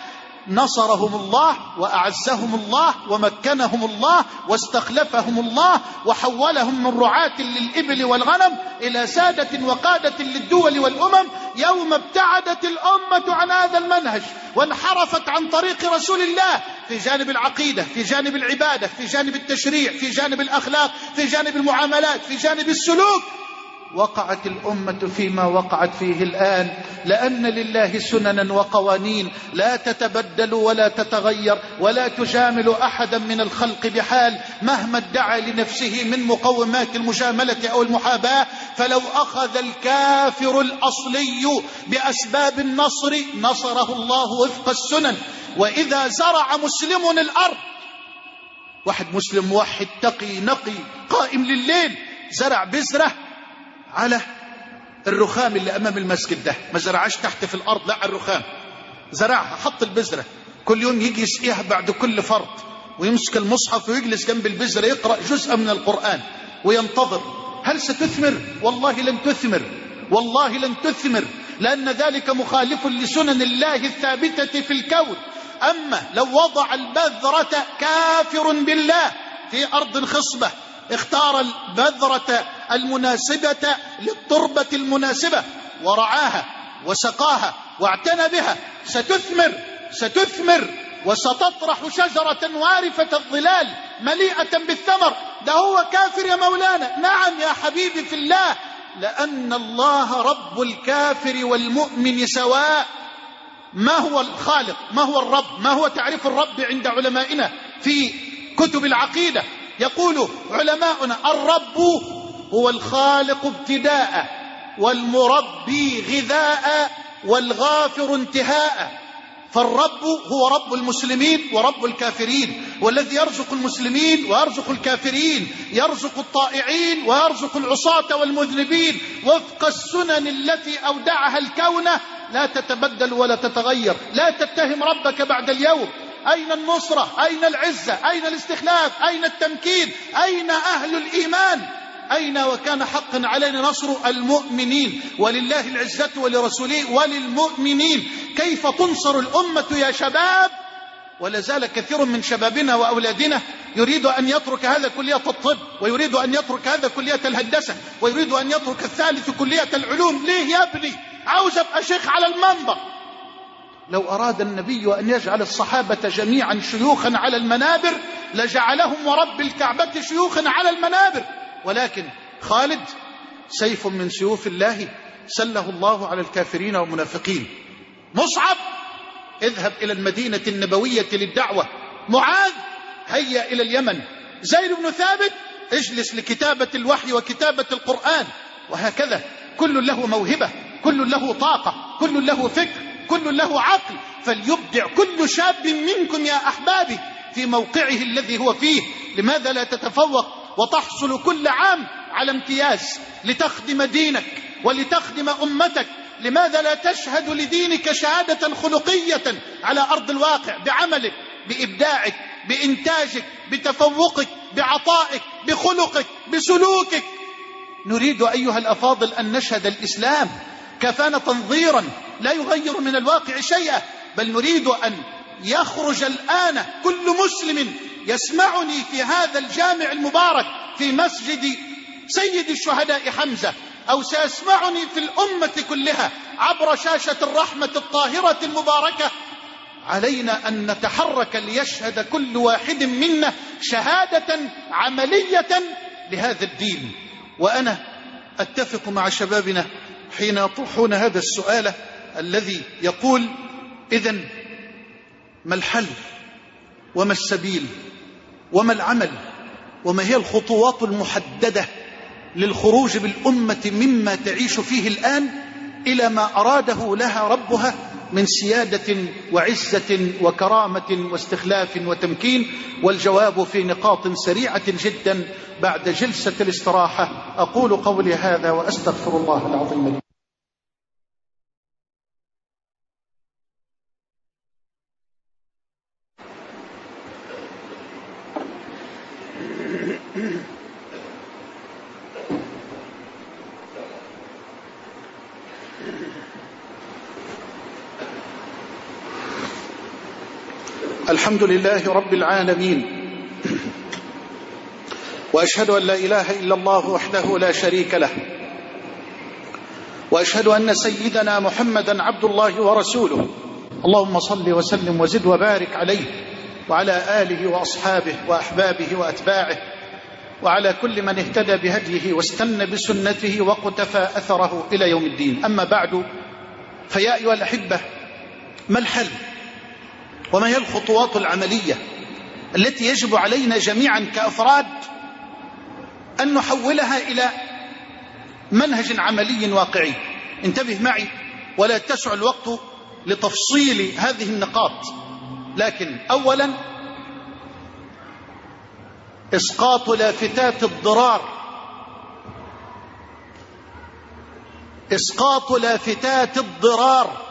نصرهم الله وأعزهم الله ومكنهم الله واستخلفهم الله وحولهم من رعاة للإبل والغنم إلى سادة وقادة للدول والأمم يوم ابتعدت الأمة عن هذا المنهج وانحرفت عن طريق رسول الله في جانب العقيدة في جانب العبادة في جانب التشريع في جانب الأخلاق في جانب المعاملات في جانب السلوك. وقعت الأمة فيما وقعت فيه الآن لأن لله سننا وقوانين لا تتبدل ولا تتغير ولا تجامل أحدا من الخلق بحال مهما ادعى لنفسه من مقومات المجاملة أو المحاباة فلو أخذ الكافر الأصلي بأسباب النصر نصره الله وفق السنن. وإذا زرع مسلم الأرض واحد مسلم موحد تقي نقي قائم لليل زرع بذرة على الرخام اللي أمام المسجد ده. ما زرعش تحت في الأرض لا على الرخام. زرعها حط البذرة. كل يوم يجي يسقيها بعد كل فرض ويمسك المصحف ويجلس جنب البذرة يقرأ جزءا من القرآن وينتظر. هل ستثمر؟ والله لن تثمر. والله لن تثمر لأن ذلك مخالف لسنن الله الثابتة في الكون. أما لو وضع البذرة كافر بالله في أرض خصبة اختار البذرة المناسبة للتربة المناسبة ورعاها وسقاها واعتنى بها ستثمر ستثمر وستطرح شجرة وارفة الظلال مليئة بالثمر. ده هو كافر يا مولانا. نعم يا حبيبي في الله لأن الله رب الكافر والمؤمن سواء. ما هو الخالق؟ ما هو الرب؟ ما هو تعريف الرب عند علمائنا في كتب العقيدة؟ يقول علماؤنا الرب هو الخالق ابتداء والمربي غذاء والغافر انتهاء. فالرب هو رب المسلمين ورب الكافرين والذي يرزق المسلمين ويرزق الكافرين يرزق الطائعين ويرزق العصاة والمذنبين. وفق السنن التي أودعها الكون لا تتبدل ولا تتغير لا تتهم ربك بعد اليوم. أين النصرة؟ أين العزة؟ أين الاستخلاف؟ أين التمكين؟ أين أهل الإيمان؟ أين وكان حقا علينا نصر المؤمنين؟ ولله العزة ولرسوله وللمؤمنين. كيف تنصر الأمة يا شباب؟ ولا زال كثير من شبابنا وأولادنا يريد أن يترك هذا كلية الطب ويريد أن يترك هذا كلية الهندسة ويريد أن يترك الثالث كلية العلوم. ليه يا ابني؟ عاوز أبقى شيخ على المنبر. لو أراد النبي أن يجعل الصحابة جميعا شيوخا على المنابر لجعلهم ورب الكعبة شيوخا على المنابر. ولكن خالد سيف من سيوف الله سله الله على الكافرين والمنافقين. مصعب اذهب إلى المدينة النبوية للدعوة. معاذ هيا إلى اليمن. زيد بن ثابت اجلس لكتابة الوحي وكتابة القرآن. وهكذا. كل له موهبة كل له طاقة كل له فكر كل له عقل. فليبدع كل شاب منكم يا أحبابي في موقعه الذي هو فيه. لماذا لا تتفوق؟ وتحصل كل عام على امتياز لتخدم دينك ولتخدم أمتك. لماذا لا تشهد لدينك شهادة خلقية على أرض الواقع بعملك بإبداعك بإنتاجك بتفوقك بعطائك بخلقك بسلوكك؟ نريد أيها الأفاضل أن نشهد الإسلام كفانا تنظيرا لا يغير من الواقع شيئا بل نريد أن يخرج الآن كل مسلم يسمعني في هذا الجامع المبارك في مسجد سيد الشهداء حمزة أو سيسمعني في الأمة كلها عبر شاشة الرحمة الطاهرة المباركة. علينا أن نتحرك ليشهد كل واحد منا شهادة عملية لهذا الدين. وأنا أتفق مع شبابنا حين يطرحون هذا السؤال الذي يقول إذا ما الحل؟ وما السبيل؟ وما العمل؟ وما هي الخطوات المحددة للخروج بالأمة مما تعيش فيه الآن إلى ما أراده لها ربها من سيادة وعزة وكرامة واستخلاف وتمكين والجواب في نقاط سريعة جدا بعد جلسة الاستراحة. أقول قولي هذا وأستغفر الله العظيم لي. الحمد لله رب العالمين. وأشهد أن لا إله إلا الله وحده لا شريك له. وأشهد أن سيدنا محمدا عبد الله ورسوله. اللهم صل وسلم وزد وبارك عليه وعلى آله وأصحابه وأحبابه وأتباعه وعلى كل من اهتدى بهديه واستنى بسنته وقتفى أثره إلى يوم الدين. أما بعد فيا أيها الأحبة ما الحل؟ وما هي الخطوات العملية التي يجب علينا جميعا كأفراد أن نحولها إلى منهج عملي واقعي. انتبه معي ولا يتسع الوقت لتفصيل هذه النقاط. لكن أولا إسقاط لافتات الضرار. إسقاط لافتات الضرار.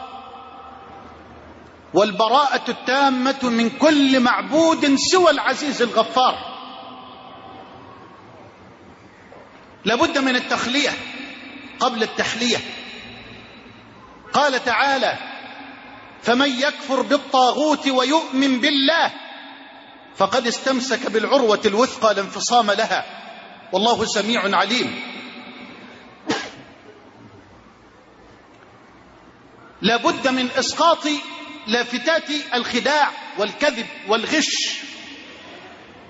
والبراءة التامة من كل معبود سوى العزيز الغفار. لابد من التخلية قبل التحلية. قال تعالى فمن يكفر بالطاغوت ويؤمن بالله فقد استمسك بالعروة الوثقى لا انفصام لها. والله سميع عليم. لابد من إسقاط لافتات الخداع والكذب والغش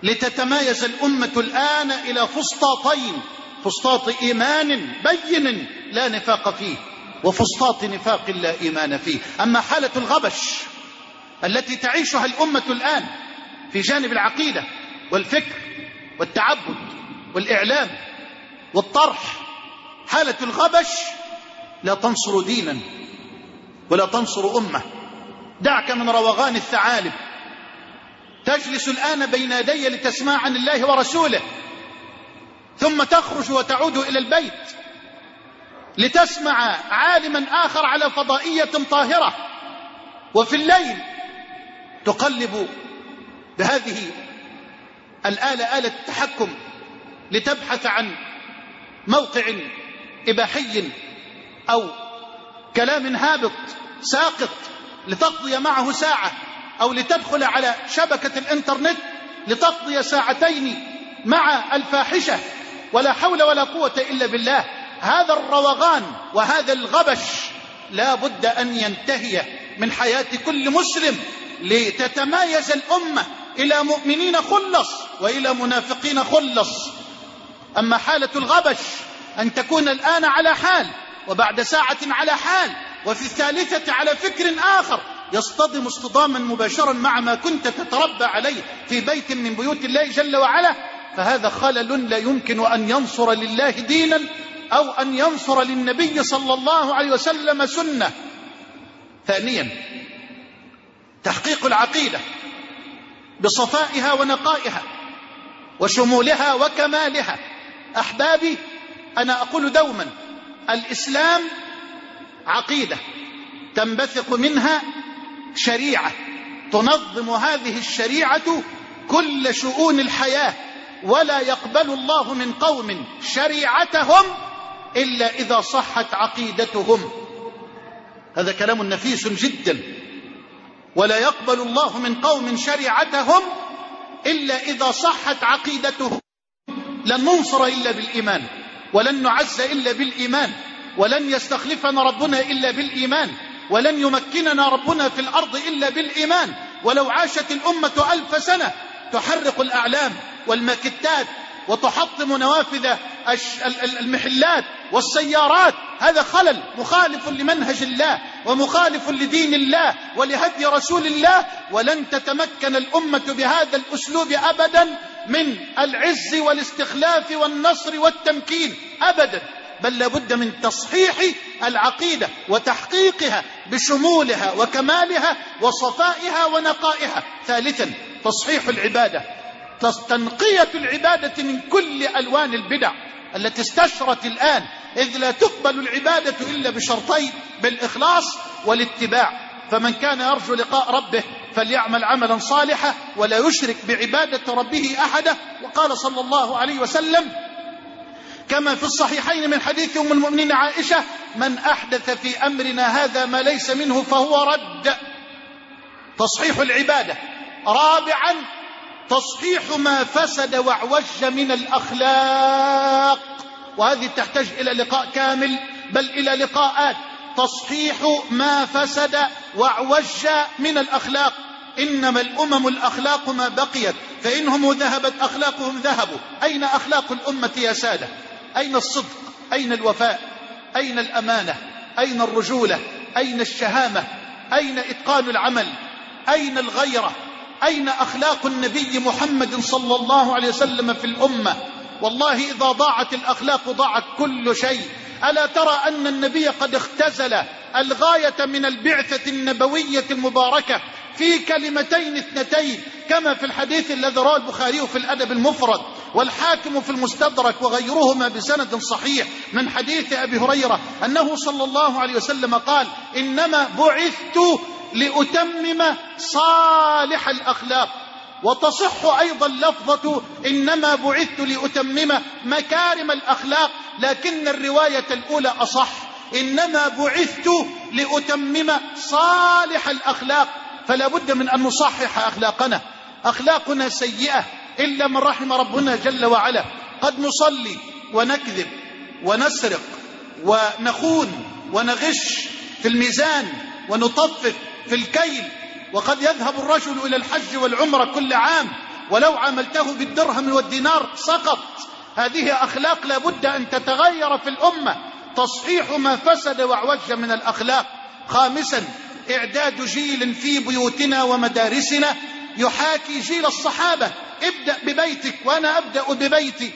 لتتمايز الأمة الآن إلى فسطاطين فسطاط إيمان بين لا نفاق فيه وفسطاط نفاق لا إيمان فيه. أما حالة الغبش التي تعيشها الأمة الآن في جانب العقيدة والفكر والتعبد والإعلام والطرح حالة الغبش لا تنصر دينا ولا تنصر أمة. دعك من روغان الثعالب. تجلس الآن بين يدي لتسمع عن الله ورسوله. ثم تخرج وتعود إلى البيت لتسمع عالما آخر على فضائية طاهرة. وفي الليل تقلب بهذه الآلة آلة التحكم لتبحث عن موقع إباحي أو كلام هابط ساقط. لتقضي معه ساعة أو لتدخل على شبكة الإنترنت لتقضي ساعتين مع الفاحشة. ولا حول ولا قوة إلا بالله. هذا الروغان وهذا الغبش لا بد أن ينتهي من حياة كل مسلم لتتمايز الأمة إلى مؤمنين خلص وإلى منافقين خلص. أما حالة الغبش أن تكون الآن على حال وبعد ساعة على حال وفي الثالثة على فكر آخر يصطدم اصطداما مباشرا مع ما كنت تتربى عليه في بيت من بيوت الله جل وعلا فهذا خلل لا يمكن أن ينصر لله دينا أو أن ينصر للنبي صلى الله عليه وسلم سنة. ثانيا تحقيق العقيدة بصفائها ونقائها وشمولها وكمالها. أحبابي أنا أقول دوما الإسلام عقيدة تنبثق منها شريعة تنظم هذه الشريعة كل شؤون الحياة ولا يقبل الله من قوم شريعتهم إلا إذا صحت عقيدتهم. هذا كلام نفيس جدا. ولا يقبل الله من قوم شريعتهم إلا إذا صحت عقيدتهم. لن ننصر إلا بالإيمان ولن نعز إلا بالإيمان. ولن يستخلفنا ربنا إلا بالإيمان ولن يمكننا ربنا في الأرض إلا بالإيمان. ولو عاشت الأمة ألف سنة تحرق الأعلام والماكتات وتحطم نوافذ المحلات والسيارات. هذا خلل مخالف لمنهج الله ومخالف لدين الله ولهدي رسول الله. ولن تتمكن الأمة بهذا الأسلوب أبدا من العز والاستخلاف والنصر والتمكين أبدا. بل لابد من تصحيح العقيدة وتحقيقها بشمولها وكمالها وصفائها ونقائها. ثالثا تصحيح العبادة. تنقية العبادة من كل ألوان البدع التي استشرت الآن إذ لا تقبل العبادة إلا بشرطين بالإخلاص والاتباع. فمن كان يرجو لقاء ربه فليعمل عملا صالحا ولا يشرك بعبادة ربه أحدا. وقال صلى الله عليه وسلم كما في الصحيحين من حديث أم المؤمنين عائشة من أحدث في أمرنا هذا ما ليس منه فهو رد. تصحيح العبادة. رابعا تصحيح ما فسد واعوج من الأخلاق. وهذه تحتاج إلى لقاء كامل بل إلى لقاءات. تصحيح ما فسد واعوج من الأخلاق. إنما الأمم الأخلاق ما بقيت فإنهم ذهبت أخلاقهم ذهبوا. أين أخلاق الأمة يا سادة؟ أين الصدق؟ أين الوفاء؟ أين الأمانة؟ أين الرجولة؟ أين الشهامة؟ أين إتقان العمل؟ أين الغيرة؟ أين أخلاق النبي محمد صلى الله عليه وسلم في الأمة؟ والله إذا ضاعت الأخلاق ضاعت كل شيء. ألا ترى أن النبي قد اختزل الغاية من البعثة النبوية المباركة في كلمتين اثنتين كما في الحديث الذي رواه البخاري في الأدب المفرد والحاكم في المستدرك وغيرهما بسند صحيح من حديث أبي هريرة أنه صلى الله عليه وسلم قال إنما بعثت لأتمم صالح الأخلاق وتصح أيضا لفظة إنما بعثت لأتمم مكارم الأخلاق لكن الرواية الأولى أصح إنما بعثت لأتمم صالح الأخلاق فلا بد من أن نصحح أخلاقنا. أخلاقنا سيئة إلا من رحم ربنا جل وعلا. قد نصلي ونكذب ونسرق ونخون ونغش في الميزان ونطفف في الكيل. وقد يذهب الرجل إلى الحج والعمرة كل عام. ولو عملته بالدرهم والدينار سقط. هذه أخلاق لابد أن تتغير في الأمة. تصحيح ما فسد وأعوج من الأخلاق. خامسا إعداد جيل في بيوتنا ومدارسنا يحاكي جيل الصحابة. ابدأ ببيتك وأنا أبدأ ببيتي.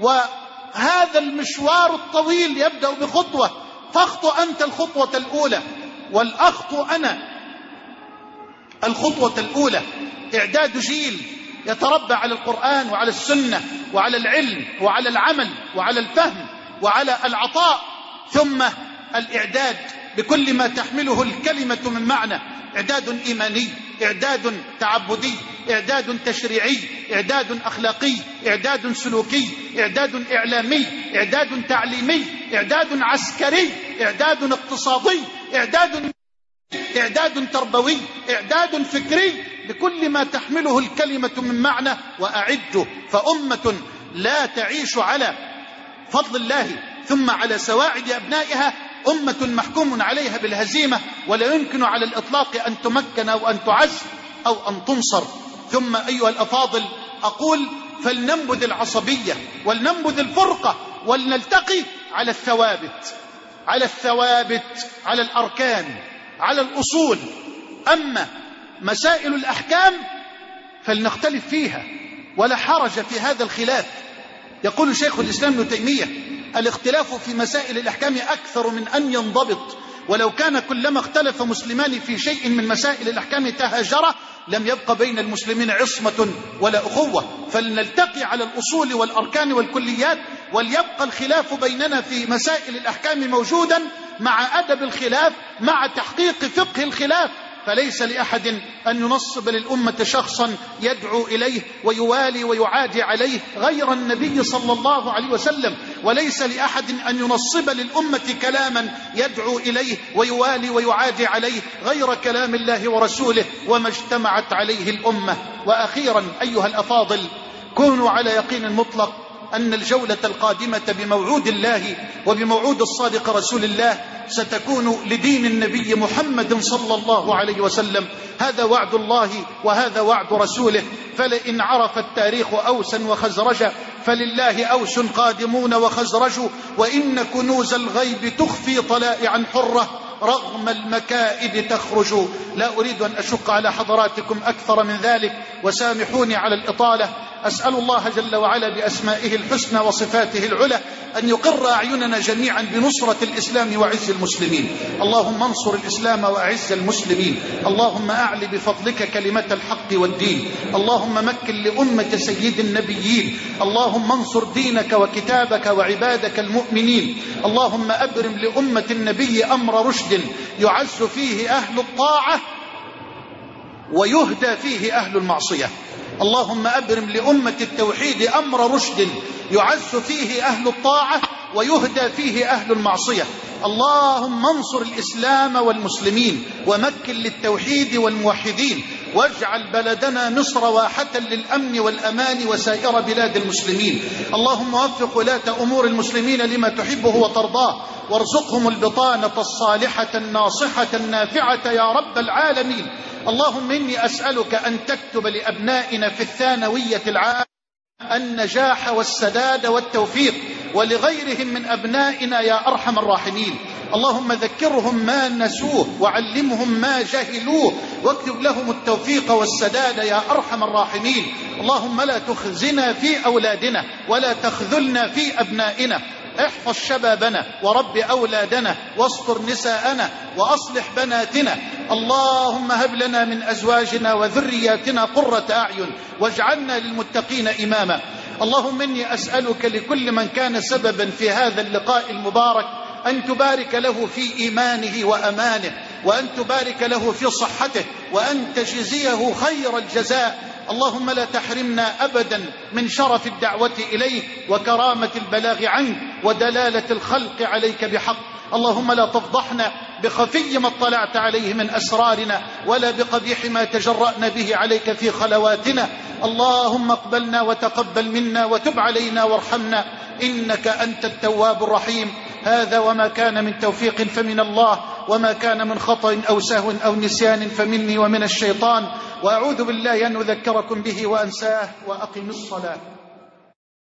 وهذا المشوار الطويل يبدأ بخطوة. فاخطو أنت الخطوة الأولى. والأخطو أنا الخطوة الأولى. إعداد جيل يتربى على القرآن وعلى السنة وعلى العلم وعلى العمل وعلى الفهم وعلى العطاء. ثم الإعداد. بكل ما تحمله الكلمة من معنى. إعداد إيماني إعداد تعبدي إعداد تشريعي إعداد أخلاقي إعداد سلوكي إعداد إعلامي إعداد تعليمي إعداد عسكري إعداد اقتصادي إعداد إعداد تربوي إعداد فكري. بكل ما تحمله الكلمة من معنى وأعده فأمة لا تعيش على فضل الله ثم على سواعد أبنائها أمة محكوم عليها بالهزيمة ولا يمكن على الإطلاق أن تمكن أو أن تعز أو أن تنصر. ثم أيها الأفاضل أقول فلننبذ العصبية ولننبذ الفرقة ولنلتقي على الثوابت على الثوابت على الأركان على الأصول. أما مسائل الأحكام فلنختلف فيها ولا حرج في هذا الخلاف. يقول شيخ الإسلام ابن تيمية الاختلاف في مسائل الأحكام أكثر من أن ينضبط. ولو كان كلما اختلف مسلمان في شيء من مسائل الأحكام تهاجرا لم يبق بين المسلمين عصمة ولا أخوة. فلنلتقي على الأصول والأركان والكليات وليبقى الخلاف بيننا في مسائل الأحكام موجودا مع أدب الخلاف مع تحقيق فقه الخلاف فليس لأحد أن ينصب للأمة شخصا يدعو إليه ويوالي ويعادي عليه غير النبي صلى الله عليه وسلم. وليس لأحد أن ينصب للأمة كلاما يدعو إليه ويوالي ويعادي عليه غير كلام الله ورسوله وما اجتمعت عليه الأمة. وأخيرا أيها الأفاضل كونوا على يقين مطلق. أن الجولة القادمة بموعود الله وبموعود الصادق رسول الله ستكون لدين النبي محمد صلى الله عليه وسلم. هذا وعد الله وهذا وعد رسوله. فلئن عرف التاريخ أوسا وخزرجا فلله أوس قادمون وخزرج وإن كنوز الغيب تخفي طلائعا حرة. رغم المكائد تخرج. لا أريد أن أشق على حضراتكم أكثر من ذلك وسامحوني على الإطالة. أسأل الله جل وعلا بأسمائه الحسنى وصفاته العلى أن يقر أعيننا جميعا بنصرة الإسلام وعز المسلمين. اللهم انصر الإسلام وأعز المسلمين. اللهم أعل بفضلك كلمة الحق والدين. اللهم مكن لأمة سيد النبيين. اللهم انصر دينك وكتابك وعبادك المؤمنين. اللهم أبرم لأمة النبي أمر رشد يعز فيه أهل الطاعة ويهدى فيه أهل المعصية. اللهم أبرم لأمة التوحيد أمر رشد يعز فيه أهل الطاعة ويهدى فيه أهل المعصية. اللهم انصر الإسلام والمسلمين ومكن للتوحيد والموحدين واجعل بلدنا مصر واحة للأمن والأمان وسائر بلاد المسلمين. اللهم وفق ولاة أمور المسلمين لما تحبه وترضاه. وارزقهم البطانة الصالحة الناصحة النافعة يا رب العالمين. اللهم إني أسألك أن تكتب لأبنائنا في الثانوية العامة النجاح والسداد والتوفيق ولغيرهم من أبنائنا يا أرحم الراحمين. اللهم ذكرهم ما نسوه وعلمهم ما جهلوه واكتب لهم التوفيق والسداد يا أرحم الراحمين. اللهم لا تخزنا في أولادنا ولا تخذلنا في أبنائنا. احفظ شبابنا ورب أولادنا واستر نساءنا وأصلح بناتنا. اللهم هب لنا من أزواجنا وذرياتنا قرة أعين واجعلنا للمتقين إماما. اللهم إني أسألك لكل من كان سببا في هذا اللقاء المبارك أن تبارك له في إيمانه وأمانه. وأن تبارك له في صحته وأن تجزيه خير الجزاء. اللهم لا تحرمنا أبدا من شرف الدعوة إليك وكرامة البلاغ عنك ودلالة الخلق عليك بحق. اللهم لا تفضحنا بخفي ما اطلعت عليه من أسرارنا ولا بقبيح ما تجرأنا به عليك في خلواتنا. اللهم اقبلنا وتقبل منا وتب علينا وارحمنا إنك أنت التواب الرحيم. هذا وما كان من توفيق فمن الله. وما كان من خطأ أو سهو أو نسيان فمني ومن الشيطان وأعوذ بالله أن أذكركم به وأنساه وأقم الصلاة.